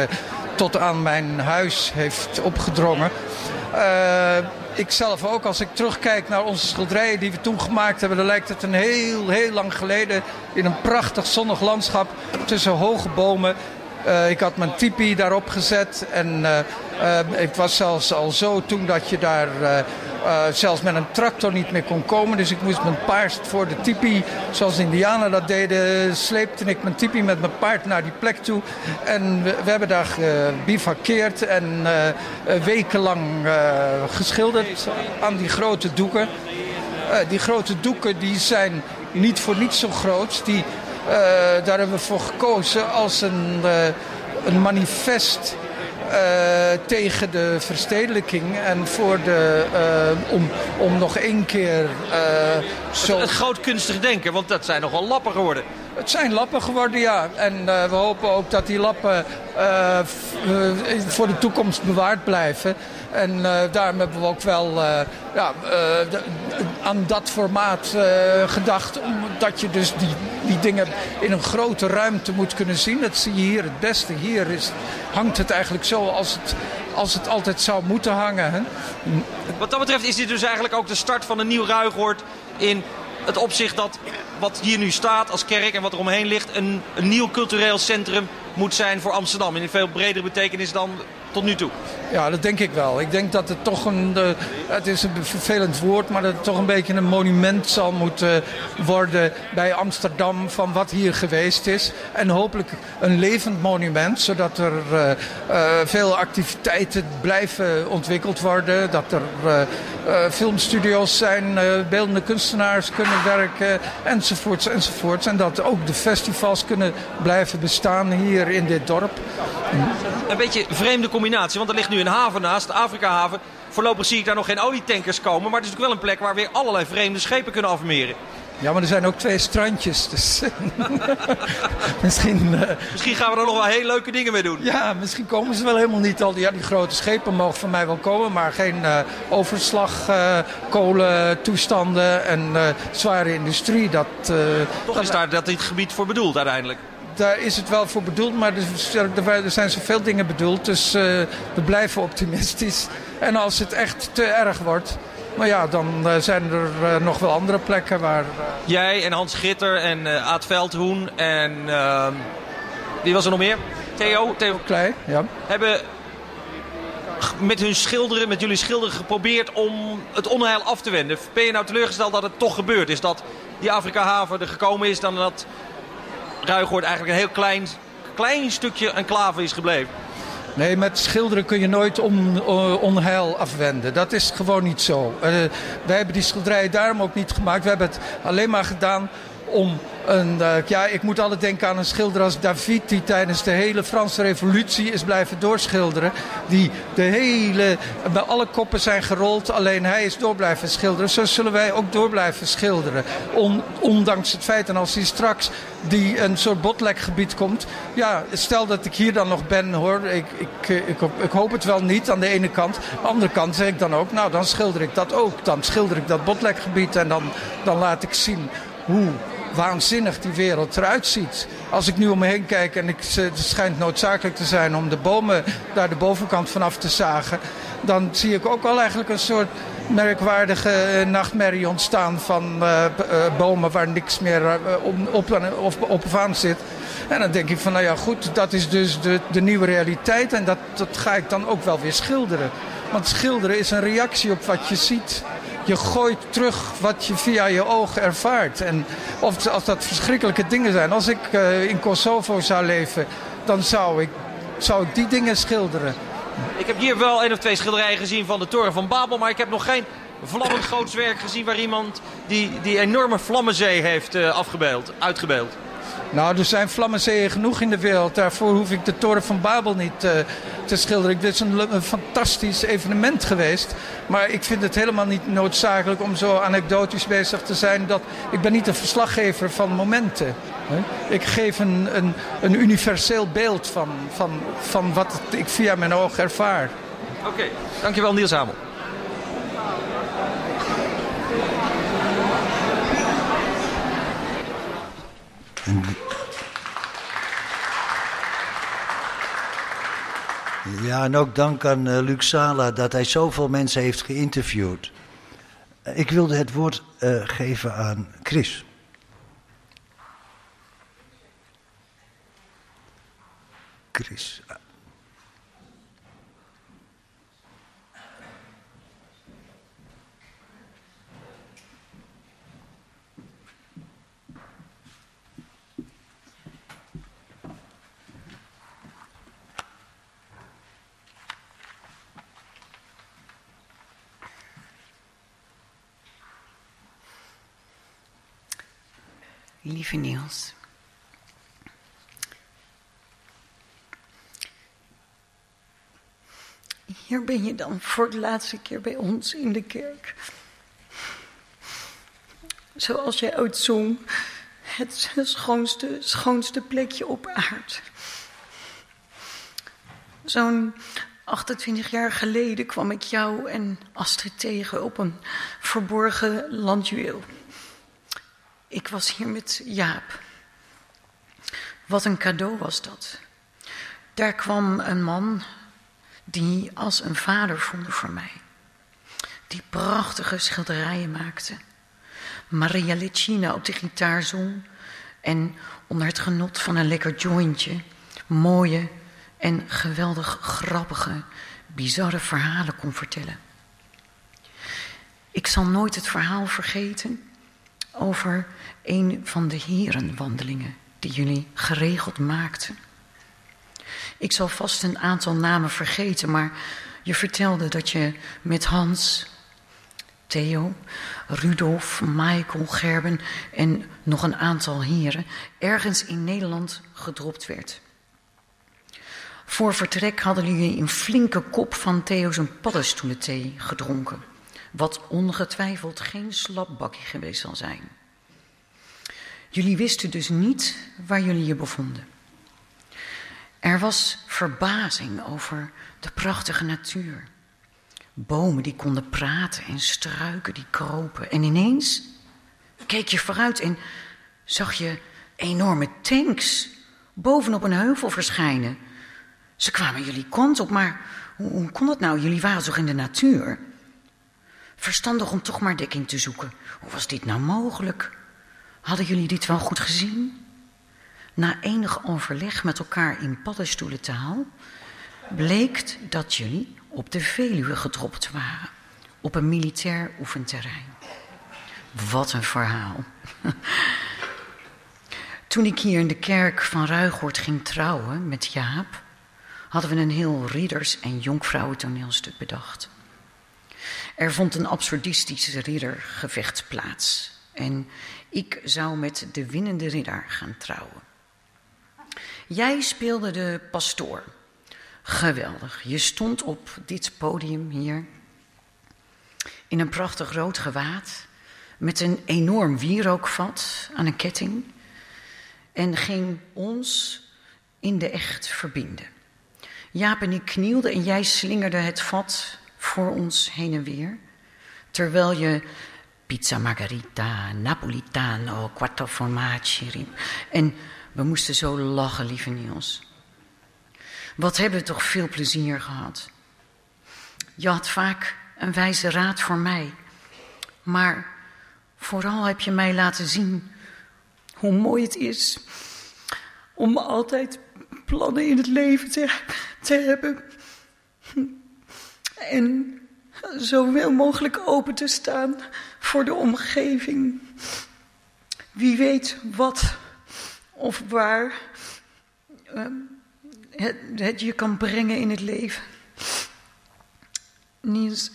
tot aan mijn huis heeft opgedrongen. Ik zelf ook, als ik terugkijk naar onze schilderijen die we toen gemaakt hebben, dan lijkt het een heel, heel lang geleden in een prachtig zonnig landschap tussen hoge bomen. Uh, ik had mijn tipi daarop gezet en uh, het was zelfs al zo toen dat je daar zelfs met een tractor niet meer kon komen. Dus ik moest mijn paard voor de tipi, zoals indianen dat deden, sleepte ik mijn tipi met mijn paard naar die plek toe. En we, we hebben daar bivakkeerd en wekenlang geschilderd aan die grote doeken. die grote doeken die zijn niet voor niets zo groot. Die daar hebben we voor gekozen als een, een manifest tegen de verstedelijking en voor de, om, om nog één keer zo... Het, het groot kunstig denken, want dat zijn nogal lappen geworden. Het zijn lappen geworden, ja. En uh, we hopen ook dat die lappen uh, voor de toekomst bewaard blijven. En uh, daarom hebben we ook wel ja, aan dat formaat gedacht. Omdat je dus die, die dingen in een grote ruimte moet kunnen zien. Dat zie je hier het beste. Hier is, hangt het eigenlijk zo als het, als het altijd zou moeten hangen. Hè? Wat dat betreft is dit dus eigenlijk ook de start van een nieuw Ruigoord in het opzicht dat wat hier nu staat als kerk en wat er omheen ligt... een, een nieuw cultureel centrum moet zijn voor Amsterdam. In een veel bredere betekenis dan tot nu toe. Ja, dat denk ik wel. Ik denk dat het toch een, het is een vervelend woord, maar dat het toch een beetje een monument zal moeten worden bij Amsterdam van wat hier geweest is. En hopelijk een levend monument, zodat er uh, uh, veel activiteiten blijven ontwikkeld worden. Dat er filmstudio's zijn, beeldende kunstenaars kunnen werken, enzovoorts, enzovoorts. En dat ook de festivals kunnen blijven bestaan hier in dit dorp. Een beetje vreemde combinatie, want er ligt nu een haven naast, de Afrika-haven. Voorlopig zie ik daar nog geen olietankers komen, maar het is ook wel een plek waar weer allerlei vreemde schepen kunnen afmeren. Ja, maar er zijn ook twee strandjes. Dus misschien, uh... misschien gaan we er nog wel hele leuke dingen mee doen. Ja, misschien komen ze wel helemaal niet al. Ja, die grote schepen mogen van mij wel komen. Maar geen uh, overslag, uh, kolentoestanden en zware industrie. Dat, Toch dat... is daar dat dit gebied voor bedoeld uiteindelijk daar is het wel voor bedoeld, maar er zijn zoveel dingen bedoeld. Dus uh, we blijven optimistisch. En als het echt te erg wordt, nou ja, dan uh, zijn er uh, nog wel andere plekken waar... Jij en Hans Gitter en Aad Veldhoen en ehm, wie was er nog meer? Theo? Theo Klei, ja. Hebben met hun schilderen, met jullie schilderen geprobeerd om het onheil af te wenden. Ben je nou teleurgesteld dat het toch gebeurd is? Dat die Afrika-haven er gekomen is dan dat Ruigoord eigenlijk een heel klein, klein stukje enclave is gebleven. Nee, met schilderen kun je nooit on, onheil afwenden. Dat is gewoon niet zo. Uh, wij hebben die schilderijen daarom ook niet gemaakt. We hebben het alleen maar gedaan om uh, ja, ik moet altijd denken aan een schilder als David, die tijdens de hele Franse revolutie is blijven doorschilderen. Die de hele, bij alle koppen zijn gerold, alleen hij is door blijven schilderen. Zo zullen wij ook door blijven schilderen. On, ondanks het feit, en als hij straks die een soort botlekgebied komt. Ja, stel dat ik hier dan nog ben hoor. Ik, ik, ik, ik, hoop het wel niet aan de ene kant. Aan de andere kant zeg ik dan ook, nou dan schilder ik dat ook. Dan schilder ik dat botlekgebied en dan, dan laat ik zien hoe waanzinnig die wereld eruit ziet. Als ik nu om me heen kijk en ik, het schijnt noodzakelijk te zijn om de bomen daar de bovenkant vanaf te zagen, dan zie ik ook al eigenlijk een soort merkwaardige eh, nachtmerrie ontstaan van uh, bomen waar niks meer op, op, op, of aan zit. En dan denk ik van, nou ja goed, dat is dus de, de nieuwe realiteit en dat, dat ga ik dan ook wel weer schilderen. Want schilderen is een reactie op wat je ziet je gooit terug wat je via je ogen ervaart. En of als dat verschrikkelijke dingen zijn. Als ik uh, in Kosovo zou leven, dan zou ik, zou die dingen schilderen. Ik heb hier wel een of twee schilderijen gezien van de Toren van Babel, maar ik heb nog geen vlammend groots werk gezien waar iemand die, die enorme vlammenzee heeft uh, afgebeeld, uitgebeeld. Nou, er zijn vlammenzeeën genoeg in de wereld. Daarvoor hoef ik de Toren van Babel niet uh, te schilderen. Dit is een, fantastisch evenement geweest. Maar ik vind het helemaal niet noodzakelijk om zo anekdotisch bezig te zijn. Dat, ik ben niet een verslaggever van momenten. Hè? Ik geef een, een, een, universeel beeld van, van, van wat ik via mijn oog ervaar. Oké, dankjewel Niels Hamel. Ja, en ook dank aan uh, Luc Sala dat hij zoveel mensen heeft geïnterviewd. Uh, ik wilde het woord uh, geven aan Chris. Chris. Lieve Niels. Hier ben je dan voor de laatste keer bij ons in de kerk. Zoals jij ooit zong, het schoonste, schoonste plekje op aard. Zo'n 28 jaar geleden kwam ik jou en Astrid tegen op een verborgen landjuweel. Ik was hier met Jaap. Wat een cadeau was dat. Daar kwam een man die als een vader voelde voor mij. Die prachtige schilderijen maakte. Maria Lecina op de gitaar zong. En onder het genot van een lekker jointje mooie en geweldig grappige, bizarre verhalen kon vertellen. Ik zal nooit het verhaal vergeten over een van de herenwandelingen die jullie geregeld maakten. Ik zal vast een aantal namen vergeten, maar je vertelde dat je met Hans, Theo, Rudolf, Michael, Gerben en nog een aantal heren ergens in Nederland gedropt werd. Voor vertrek hadden jullie een flinke kop van Theo's paddenstoelenthee gedronken. Wat ongetwijfeld geen slapbakje geweest zal zijn. Jullie wisten dus niet waar jullie je bevonden. Er was verbazing over de prachtige natuur. Bomen die konden praten en struiken die kropen. En ineens keek je vooruit en zag je enorme tanks bovenop een heuvel verschijnen. Ze kwamen jullie kant op, maar hoe, hoe kon dat nou? Jullie waren toch in de natuur? Verstandig om toch maar dekking te zoeken. Hoe was dit nou mogelijk? Hadden jullie dit wel goed gezien? Na enig overleg met elkaar in paddenstoelentaal bleek dat jullie op de Veluwe gedropt waren, op een militair oefenterrein. Wat een verhaal. Toen ik hier in de kerk van Ruigoord ging trouwen met Jaap, hadden we een heel ridders- en jonkvrouwentoneelstuk bedacht. Er vond een absurdistisch riddergevecht plaats en ik zou met de winnende ridder gaan trouwen. Jij speelde de pastoor. Geweldig. Je stond op dit podium hier in een prachtig rood gewaad met een enorm wierookvat aan een ketting en ging ons in de echt verbinden. Jaap en ik knielden en jij slingerde het vat voor ons heen en weer, terwijl je pizza margarita, napolitano, quattro formaggi. En we moesten zo lachen, lieve Niels. Wat hebben we toch veel plezier gehad. Je had vaak een wijze raad voor mij. Maar vooral heb je mij laten zien hoe mooi het is om altijd plannen in het leven te hebben. En zoveel mogelijk open te staan voor de omgeving. Wie weet wat of waar uh, het, het, je kan brengen in het leven. Niels,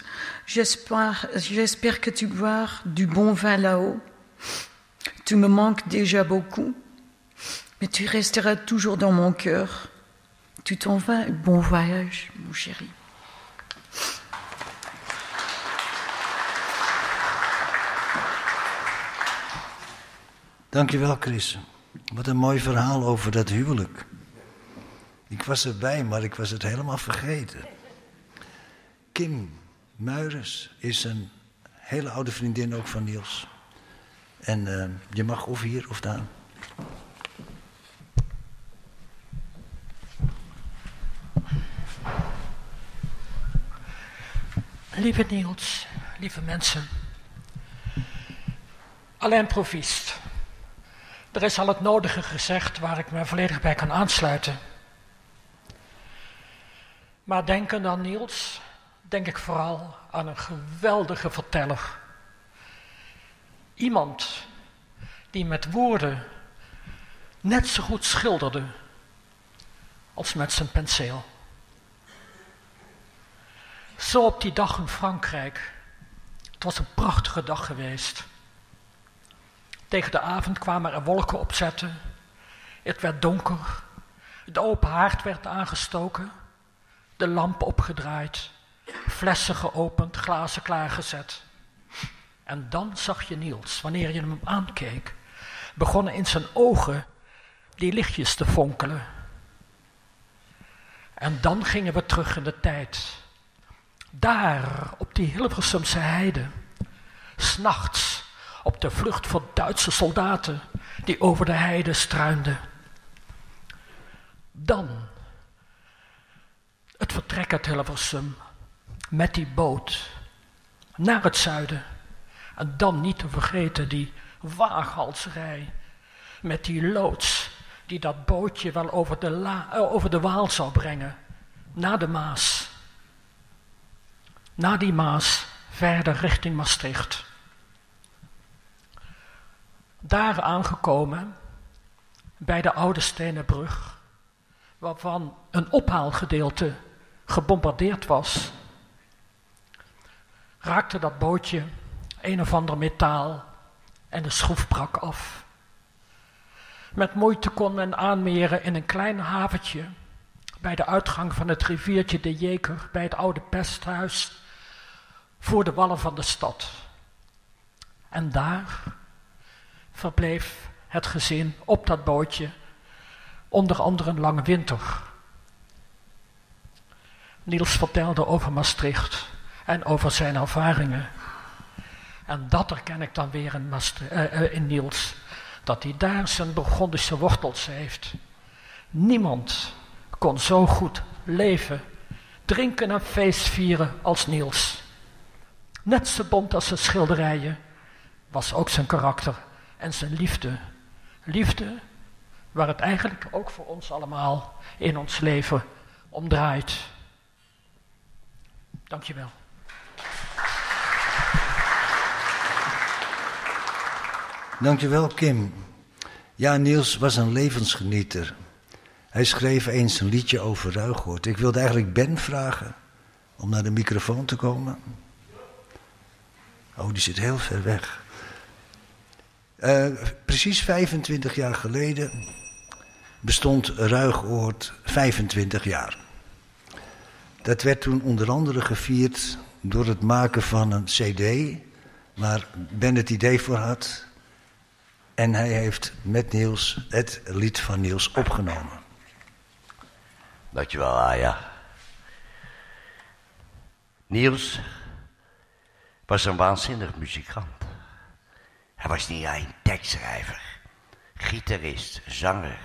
j'espère que tu bois du bon vin là-haut. Tu me manques déjà beaucoup, mais tu resteras toujours dans mon cœur. Tu t'en vas, bon voyage, mon chéri. Dankjewel, Chris. Wat een mooi verhaal over dat huwelijk. Ik was erbij, maar ik was het helemaal vergeten. Kim Muiris is een hele oude vriendin ook van Niels. En uh, je mag of hier of daar. Lieve Niels, lieve mensen. Alain Provist. Er is al het nodige gezegd waar ik me volledig bij kan aansluiten. Maar denken aan Niels, denk ik vooral aan een geweldige verteller. Iemand die met woorden net zo goed schilderde als met zijn penseel. Zo op die dag in Frankrijk. Het was een prachtige dag geweest. Tegen de avond kwamen er wolken opzetten. Het werd donker. De open haard werd aangestoken. De lamp opgedraaid. Flessen geopend, glazen klaargezet. En dan zag je Niels, wanneer je hem aankeek, begonnen in zijn ogen die lichtjes te fonkelen. En dan gingen we terug in de tijd. Daar, op die Hilversumse heide, s'nachts, op de vlucht voor Duitse soldaten die over de heide struinden. Dan het vertrek uit Hilversum met die boot naar het zuiden. En dan niet te vergeten die waaghalserij met die loods die dat bootje wel over de, uh, over de Waal zou brengen, naar de Maas. Na die Maas verder richting Maastricht. Daar aangekomen, bij de oude stenen brug, waarvan een ophaalgedeelte gebombardeerd was, raakte dat bootje een of ander metaal en de schroef brak af. Met moeite kon men aanmeren in een klein haventje bij de uitgang van het riviertje de Jeker bij het oude pesthuis voor de wallen van de stad. En daar verbleef het gezin op dat bootje onder andere een lange winter. Niels vertelde over Maastricht en over zijn ervaringen. En dat herken ik dan weer in, uh, in Niels. Dat hij daar zijn Burgondische wortels heeft. Niemand kon zo goed leven, drinken en feest vieren als Niels. Net zo bont als zijn schilderijen was ook zijn karakter en zijn liefde. Liefde waar het eigenlijk ook voor ons allemaal in ons leven om draait. Dankjewel. Dankjewel, Kim. Ja, Niels was een levensgenieter. Hij schreef eens een liedje over Ruigoort. Ik wilde eigenlijk Ben vragen om naar de microfoon te komen. Oh, die zit heel ver weg. Uh, precies 25 jaar geleden bestond Ruigoord 25 jaar. Dat werd toen onder andere gevierd door het maken van een CD, waar Ben het idee voor had. En hij heeft met Niels het lied van Niels opgenomen. Dankjewel, Aya. Niels was een waanzinnig muzikant. Hij was niet alleen tekstschrijver, gitarist, zanger.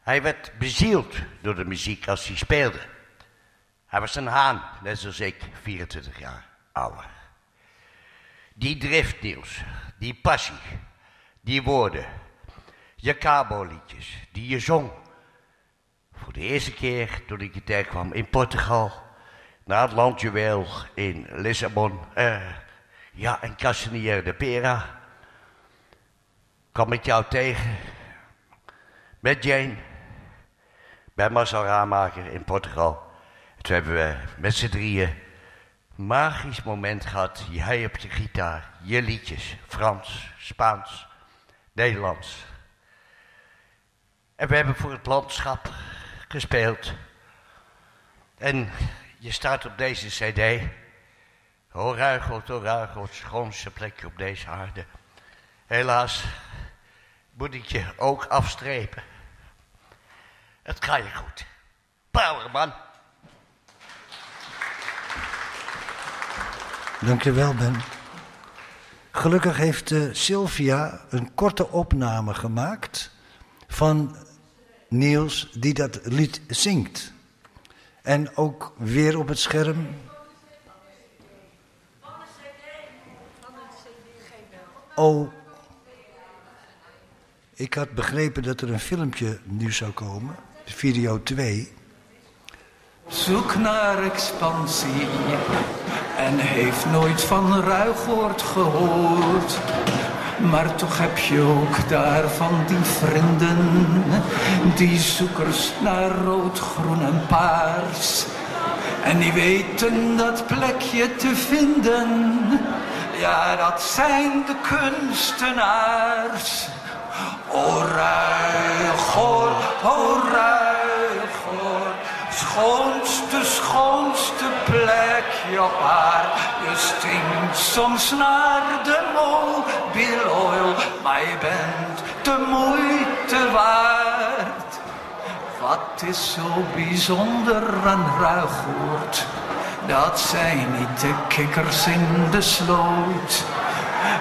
Hij werd bezield door de muziek als hij speelde. Hij was een haan, net zoals ik, 24 jaar ouder. Die drift, Niels, die passie, die woorden, je kaboliedjes die je zong. Voor de eerste keer toen ik je kwam in Portugal, na het landjuweel in Lissabon, uh, ja, en Castanier de Pera, kwam ik jou tegen met Jane bij Marcel Raamaker in Portugal. Toen hebben we met z'n drieën een magisch moment gehad. Jij op je gitaar, je liedjes, Frans, Spaans, Nederlands. En we hebben voor het landschap gespeeld. En je staat op deze cd. O Ruigold, o Ruigold, schoonste plekje op deze aarde. Helaas moet ik je ook afstrepen. Het gaat je goed. Power, man. Dankjewel, Ben. Gelukkig heeft uh, Sylvia een korte opname gemaakt van Niels die dat lied zingt. En ook weer op het scherm. Oh, ik had begrepen dat er een filmpje nu zou komen, video 2. Zoek naar expansie en heeft nooit van Ruigoord gehoord. Maar toch heb je ook daar van die vrienden, die zoekers naar rood, groen en paars. En die weten dat plekje te vinden, ja dat zijn de kunstenaars. O Ruigoord, o schoonste, schoonste plekje op. Je stinkt soms naar de mobile oil, maar je bent de moeite waard. Wat is zo bijzonder aan Ruigoord? Dat zijn niet de kikkers in de sloot.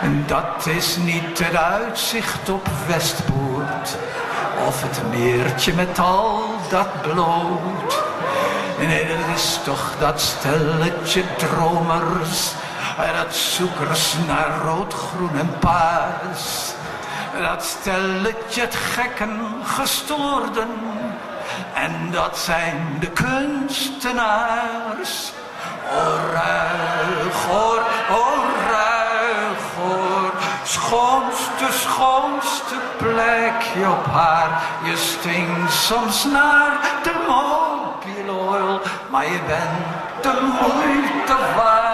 En dat is niet het uitzicht op Westpoort. Of het meertje met al dat bloot. Nee, dat is toch dat stelletje dromers. Dat zoekers naar rood, groen en paars. Dat stelletje gekken gestoorden. En dat zijn de kunstenaars. O ruigor, o ruigor, schoonste, schoonste plekje op haar. Je stinkt soms naar de mobile oil, maar je bent de moeite waard.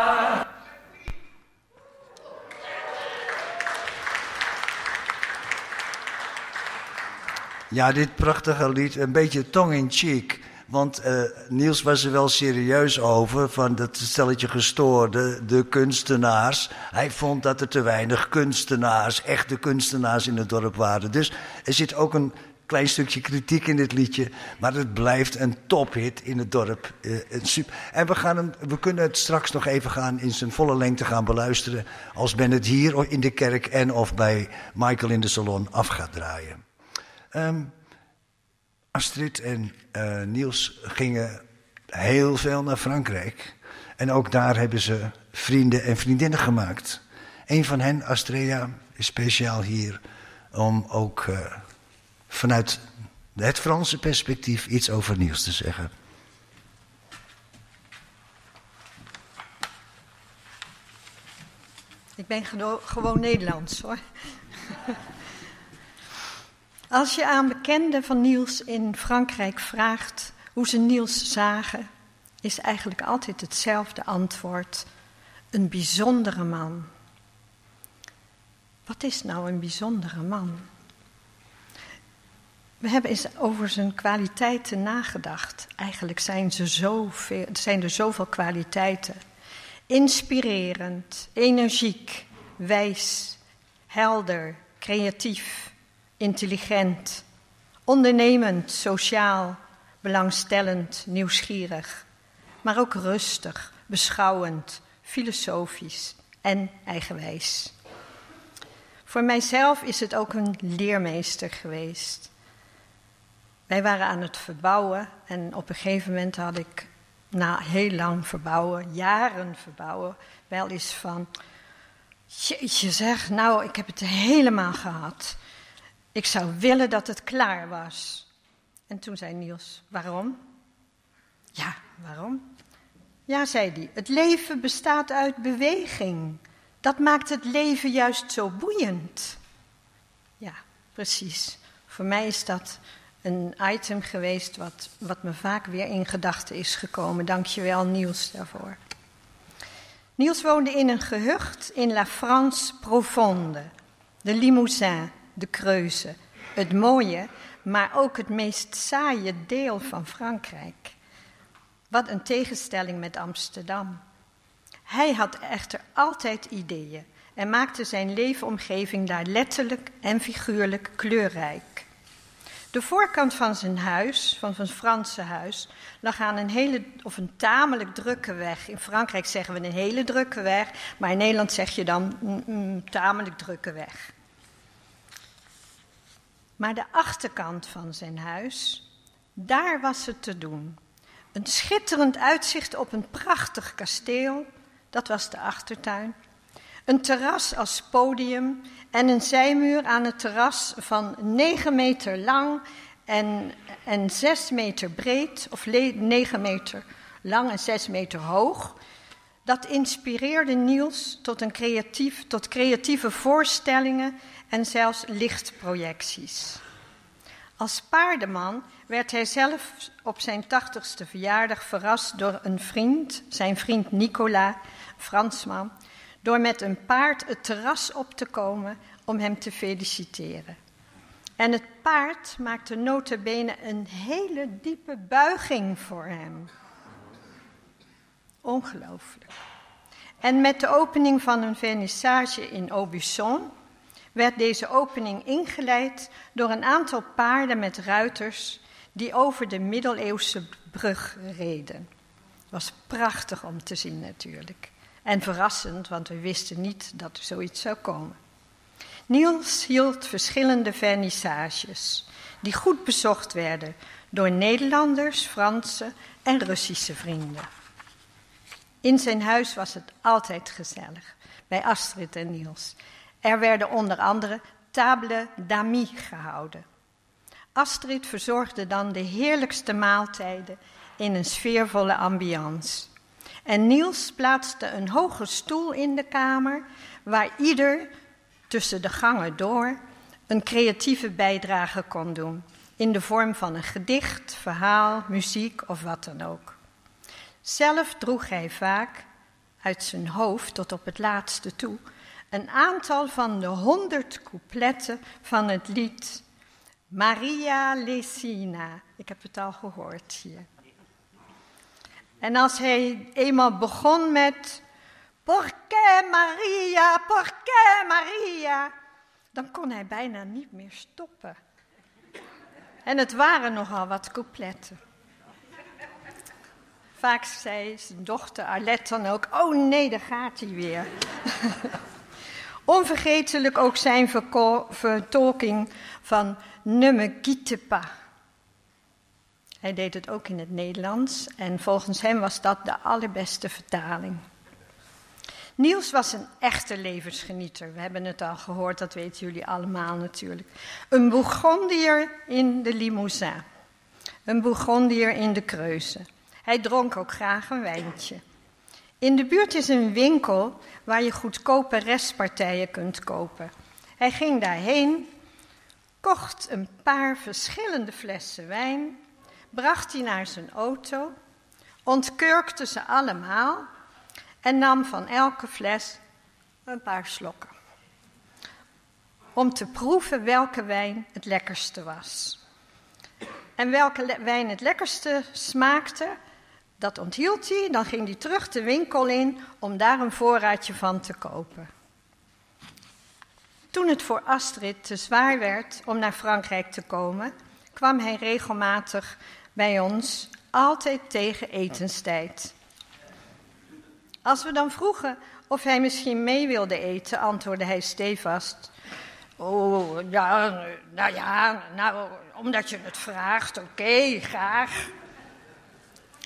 Ja, dit prachtige lied, een beetje tong in cheek. Want uh, Niels was er wel serieus over, van dat stelletje gestoorde, de kunstenaars. Hij vond dat er te weinig kunstenaars, echte kunstenaars in het dorp waren. Dus er zit ook een klein stukje kritiek in dit liedje. Maar het blijft een tophit in het dorp. Uh, super. En we, gaan hem, we kunnen het straks nog even gaan in zijn volle lengte gaan beluisteren. Als Ben het hier in de kerk en of bij Michael in de salon af gaat draaien. Um, Astrid en uh, Niels gingen heel veel naar Frankrijk. En ook daar hebben ze vrienden en vriendinnen gemaakt. Een van hen, Astrea, is speciaal hier om ook uh, vanuit het Franse perspectief iets over Niels te zeggen. Ik ben gewoon Nederlands hoor. Als je aan bekenden van Niels in Frankrijk vraagt hoe ze Niels zagen, is eigenlijk altijd hetzelfde antwoord: een bijzondere man. Wat is nou een bijzondere man? We hebben eens over zijn kwaliteiten nagedacht. Eigenlijk zijn, ze zoveel, zijn er zoveel kwaliteiten. Inspirerend, energiek, wijs, helder, creatief intelligent, ondernemend, sociaal, belangstellend, nieuwsgierig, maar ook rustig, beschouwend, filosofisch en eigenwijs. Voor mijzelf is het ook een leermeester geweest. Wij waren aan het verbouwen en op een gegeven moment had ik na heel lang verbouwen, jaren verbouwen, wel eens van, jeetje zeg, nou ik heb het helemaal gehad. Ik zou willen dat het klaar was. En toen zei Niels, waarom? Ja, waarom? Ja, zei hij, het leven bestaat uit beweging. Dat maakt het leven juist zo boeiend. Ja, precies. Voor mij is dat een item geweest wat, wat me vaak weer in gedachten is gekomen. Dank je wel, Niels, daarvoor. Niels woonde in een gehucht in La France Profonde, de Limousin de Kreuze, het mooie, maar ook het meest saaie deel van Frankrijk. Wat een tegenstelling met Amsterdam. Hij had echter altijd ideeën en maakte zijn leefomgeving daar letterlijk en figuurlijk kleurrijk. De voorkant van zijn huis, van zijn Franse huis, lag aan een hele of een tamelijk drukke weg. In Frankrijk zeggen we een hele drukke weg, maar in Nederland zeg je dan een, een tamelijk drukke weg. Maar de achterkant van zijn huis, daar was het te doen. Een schitterend uitzicht op een prachtig kasteel, dat was de achtertuin. Een terras als podium en een zijmuur aan het terras van 9 meter lang en, en 6 meter breed, of 9 meter lang en 6 meter hoog. Dat inspireerde Niels tot, een creatief, tot creatieve voorstellingen en zelfs lichtprojecties. Als paardenman werd hij zelf op zijn tachtigste verjaardag verrast door een vriend, zijn vriend Nicola, Fransman, door met een paard het terras op te komen om hem te feliciteren. En het paard maakte notabene een hele diepe buiging voor hem. Ongelooflijk. En met de opening van een vernissage in Aubusson werd deze opening ingeleid door een aantal paarden met ruiters die over de middeleeuwse brug reden. Was prachtig om te zien natuurlijk. En verrassend, want we wisten niet dat er zoiets zou komen. Niels hield verschillende vernissages, die goed bezocht werden door Nederlanders, Franse en Russische vrienden. In zijn huis was het altijd gezellig, bij Astrid en Niels. Er werden onder andere table d'amis gehouden. Astrid verzorgde dan de heerlijkste maaltijden in een sfeervolle ambiance. En Niels plaatste een hoge stoel in de kamer waar ieder tussen de gangen door een creatieve bijdrage kon doen. In de vorm van een gedicht, verhaal, muziek of wat dan ook. Zelf droeg hij vaak, uit zijn hoofd tot op het laatste toe, een aantal van de honderd coupletten van het lied Maria Lesina. Ik heb het al gehoord hier. En als hij eenmaal begon met Porqué Maria, porqué Maria, dan kon hij bijna niet meer stoppen. En het waren nogal wat coupletten. Vaak zei zijn dochter Arlette dan ook: Oh nee, daar gaat hij weer. Onvergetelijk ook zijn vertolking van Ne me quitte pas. Hij deed het ook in het Nederlands en volgens hem was dat de allerbeste vertaling. Niels was een echte levensgenieter. We hebben het al gehoord, dat weten jullie allemaal natuurlijk. Een Bourgondier in de Limousin. Een Bourgondier in de Kreuze. Hij dronk ook graag een wijntje. In de buurt is een winkel waar je goedkope restpartijen kunt kopen. Hij ging daarheen, kocht een paar verschillende flessen wijn, bracht die naar zijn auto, ontkurkte ze allemaal en nam van elke fles een paar slokken. Om te proeven welke wijn het lekkerste was. En welke wijn het lekkerste smaakte, dat onthield hij. Dan ging hij terug de winkel in om daar een voorraadje van te kopen. Toen het voor Astrid te zwaar werd om naar Frankrijk te komen, kwam hij regelmatig bij ons, altijd tegen etenstijd. Als we dan vroegen of hij misschien mee wilde eten, antwoordde hij stevast: Oh, ja, nou ja, nou, omdat je het vraagt, oké, graag.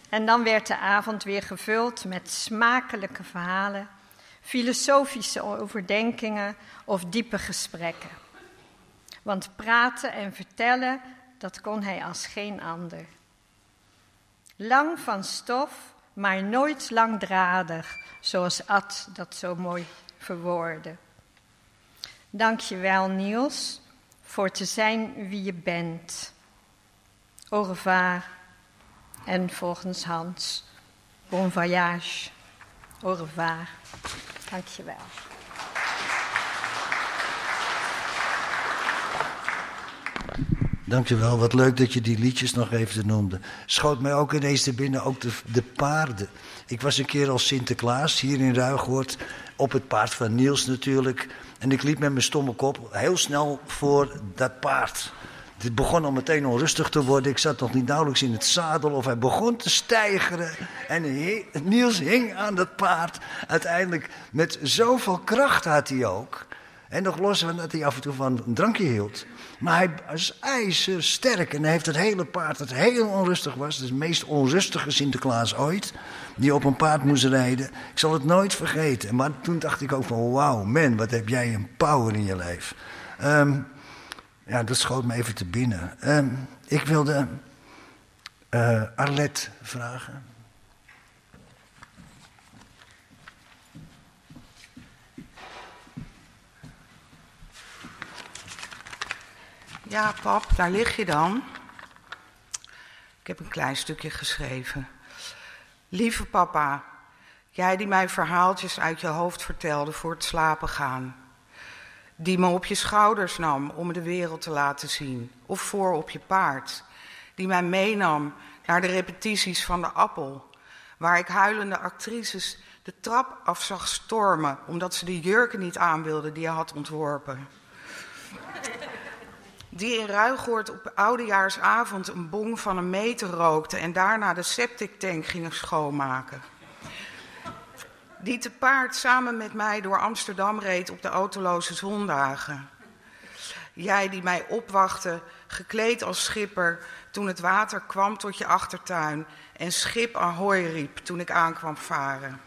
En dan werd de avond weer gevuld met smakelijke verhalen, filosofische overdenkingen of diepe gesprekken. Want praten en vertellen, dat kon hij als geen ander. Lang van stof, maar nooit langdradig, zoals Ad dat zo mooi verwoordde. Dank je wel, Niels, voor te zijn wie je bent. Au revoir. En volgens Hans, bon voyage. Au revoir. Dank je wel. Dankjewel, wat leuk dat je die liedjes nog even noemde. Schoot mij ook ineens te binnen, ook de, de paarden. Ik was een keer als Sinterklaas hier in Ruigoord, op het paard van Niels natuurlijk. En ik liep met mijn stomme kop heel snel voor dat paard. Dit begon al meteen onrustig te worden. Ik zat nog niet nauwelijks in het zadel of hij begon te stijgeren. En Niels hing aan dat paard. Uiteindelijk met zoveel kracht had hij ook. En nog los van dat hij af en toe van een drankje hield. Maar hij was ijzersterk en hij heeft het hele paard dat heel onrustig was. Het meest onrustige Sinterklaas ooit. Die op een paard moest rijden. Ik zal het nooit vergeten. Maar toen dacht ik ook van wauw man, wat heb jij een power in je lijf. Um, ja, dat schoot me even te binnen. Um, ik wilde uh, Arlet vragen. Ja, pap, daar lig je dan. Ik heb een klein stukje geschreven. Lieve papa, jij die mij verhaaltjes uit je hoofd vertelde voor het slapen gaan. Die me op je schouders nam om de wereld te laten zien. Of voor op je paard. Die mij meenam naar de repetities van de Appel. Waar ik huilende actrices de trap af zag stormen. Omdat ze de jurken niet aan wilden die je had ontworpen. Die in Ruigoord op oudejaarsavond een bong van een meter rookte. En daarna de septic tank gingen schoonmaken die te paard samen met mij door Amsterdam reed op de autoloze zondagen. Jij die mij opwachtte, gekleed als schipper, toen het water kwam tot je achtertuin en schip ahoy riep toen ik aankwam varen.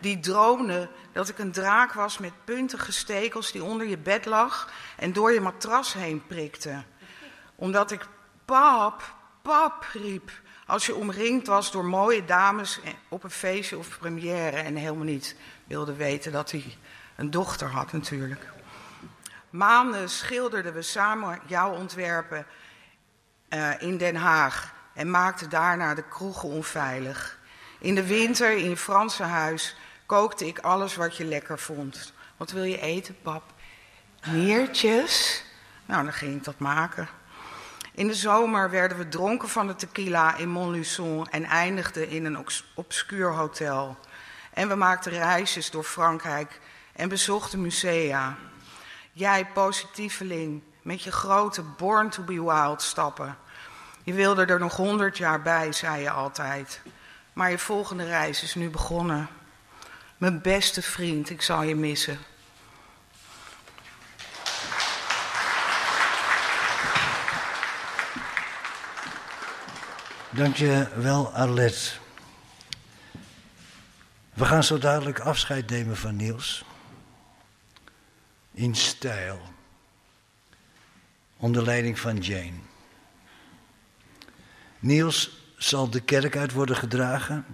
Die droomde dat ik een draak was met puntige stekels die onder je bed lag en door je matras heen prikte. Omdat ik pap, pap riep als je omringd was door mooie dames op een feestje of première en helemaal niet wilde weten dat hij een dochter had natuurlijk. Maanden schilderden we samen jouw ontwerpen uh, in Den Haag en maakten daarna de kroegen onveilig. In de winter in je Franse huis kookte ik alles wat je lekker vond. Wat wil je eten, pap? Niertjes? Nou, dan ging ik dat maken. In de zomer werden we dronken van de tequila in Montluçon en eindigden in een obscuur hotel. En we maakten reisjes door Frankrijk en bezochten musea. Jij, positieveling, met je grote Born to be Wild stappen. Je wilde er nog honderd jaar bij, zei je altijd. Maar je volgende reis is nu begonnen. Mijn beste vriend, ik zal je missen. Dank je wel, Arlet. We gaan zo dadelijk afscheid nemen van Niels. In stijl. Onder leiding van Jane. Niels zal de kerk uit worden gedragen.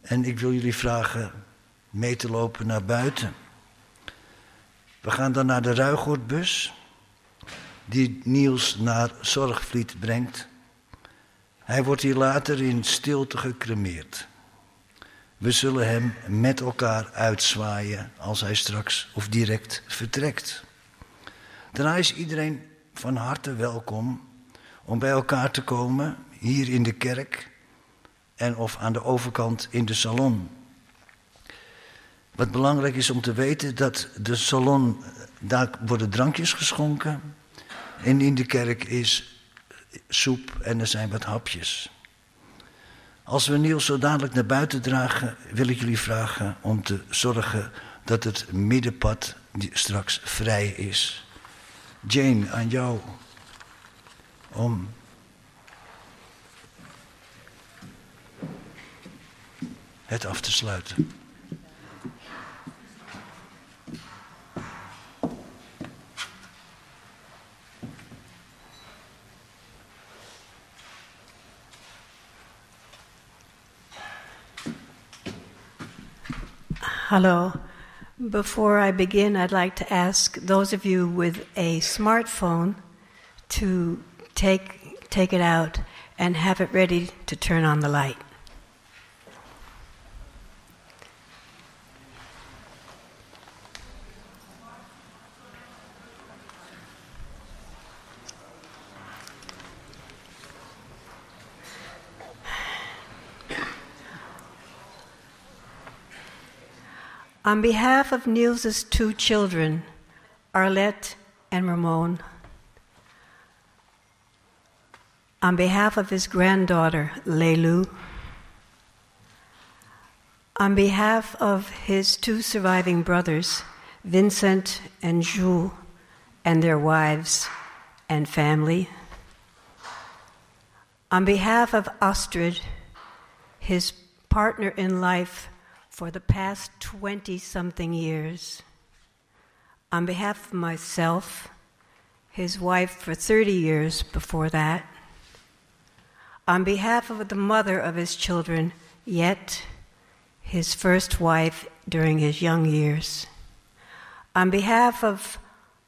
En ik wil jullie vragen mee te lopen naar buiten. We gaan dan naar de Ruigoordbus. Die Niels naar Zorgvliet brengt. Hij wordt hier later in stilte gecremeerd. We zullen hem met elkaar uitzwaaien als hij straks of direct vertrekt. Daarna is iedereen van harte welkom om bij elkaar te komen hier in de kerk en of aan de overkant in de salon. Wat belangrijk is om te weten dat de salon, daar worden drankjes geschonken en in de kerk is soep en er zijn wat hapjes. Als we Niels zo dadelijk naar buiten dragen, wil ik jullie vragen om te zorgen dat het middenpad straks vrij is. Jane, aan jou om het af te sluiten. Hello. Before I begin, I'd like to ask those of you with a smartphone to take, take it out and have it ready to turn on the light. On behalf of Niels's two children, Arlette and Ramon, on behalf of his granddaughter, Leilu, on behalf of his two surviving brothers, Vincent and Jules, and their wives and family, on behalf of Astrid, his partner in life, for the past 20 something years. On behalf of myself, his wife for 30 years before that, on behalf of the mother of his children, yet his first wife during his young years, on behalf of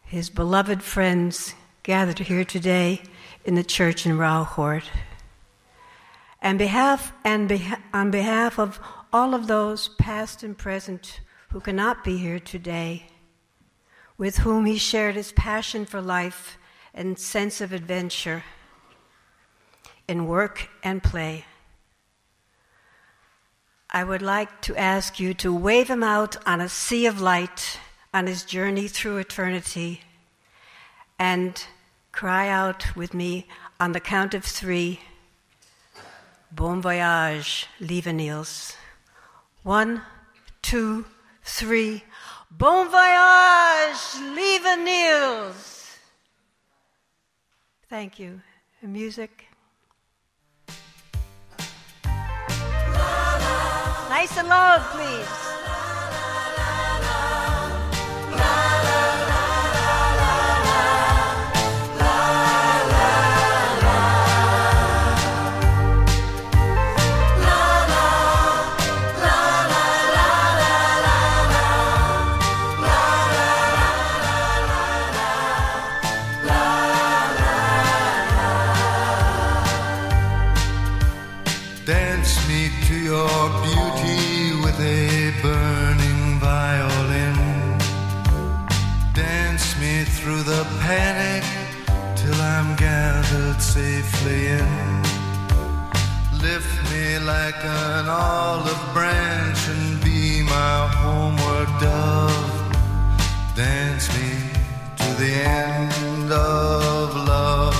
his beloved friends gathered here today in the church in Rauhort, and behalf and beha- on behalf of all of those past and present who cannot be here today, with whom he shared his passion for life and sense of adventure in work and play. I would like to ask you to wave him out on a sea of light on his journey through eternity and cry out with me on the count of three Bon voyage, lieve Niels. One, two, three. Bon voyage, lieve Niels. Thank you. Music. Nice and loud, please. Gathered safely in. Lift me like an olive branch and be my homeward dove. Dance me to the end of love.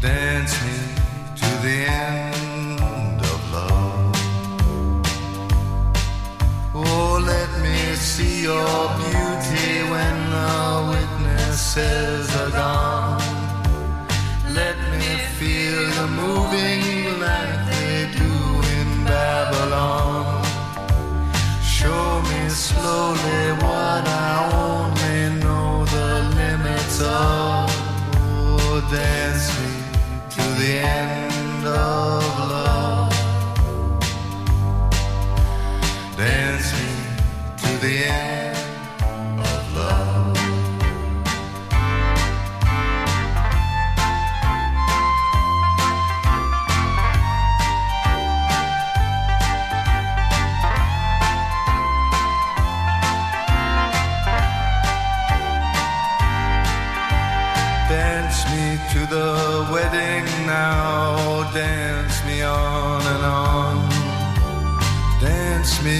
Dance me to the end of love. Oh, let me see your beauty when the witnesses are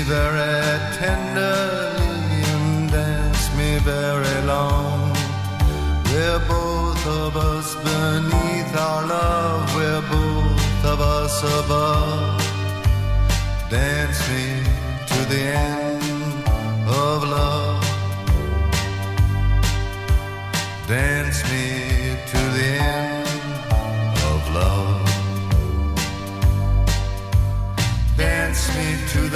very tenderly and dance me very long. We're both of us beneath our love. We're both of us above. Dance me to the end of love. Dance me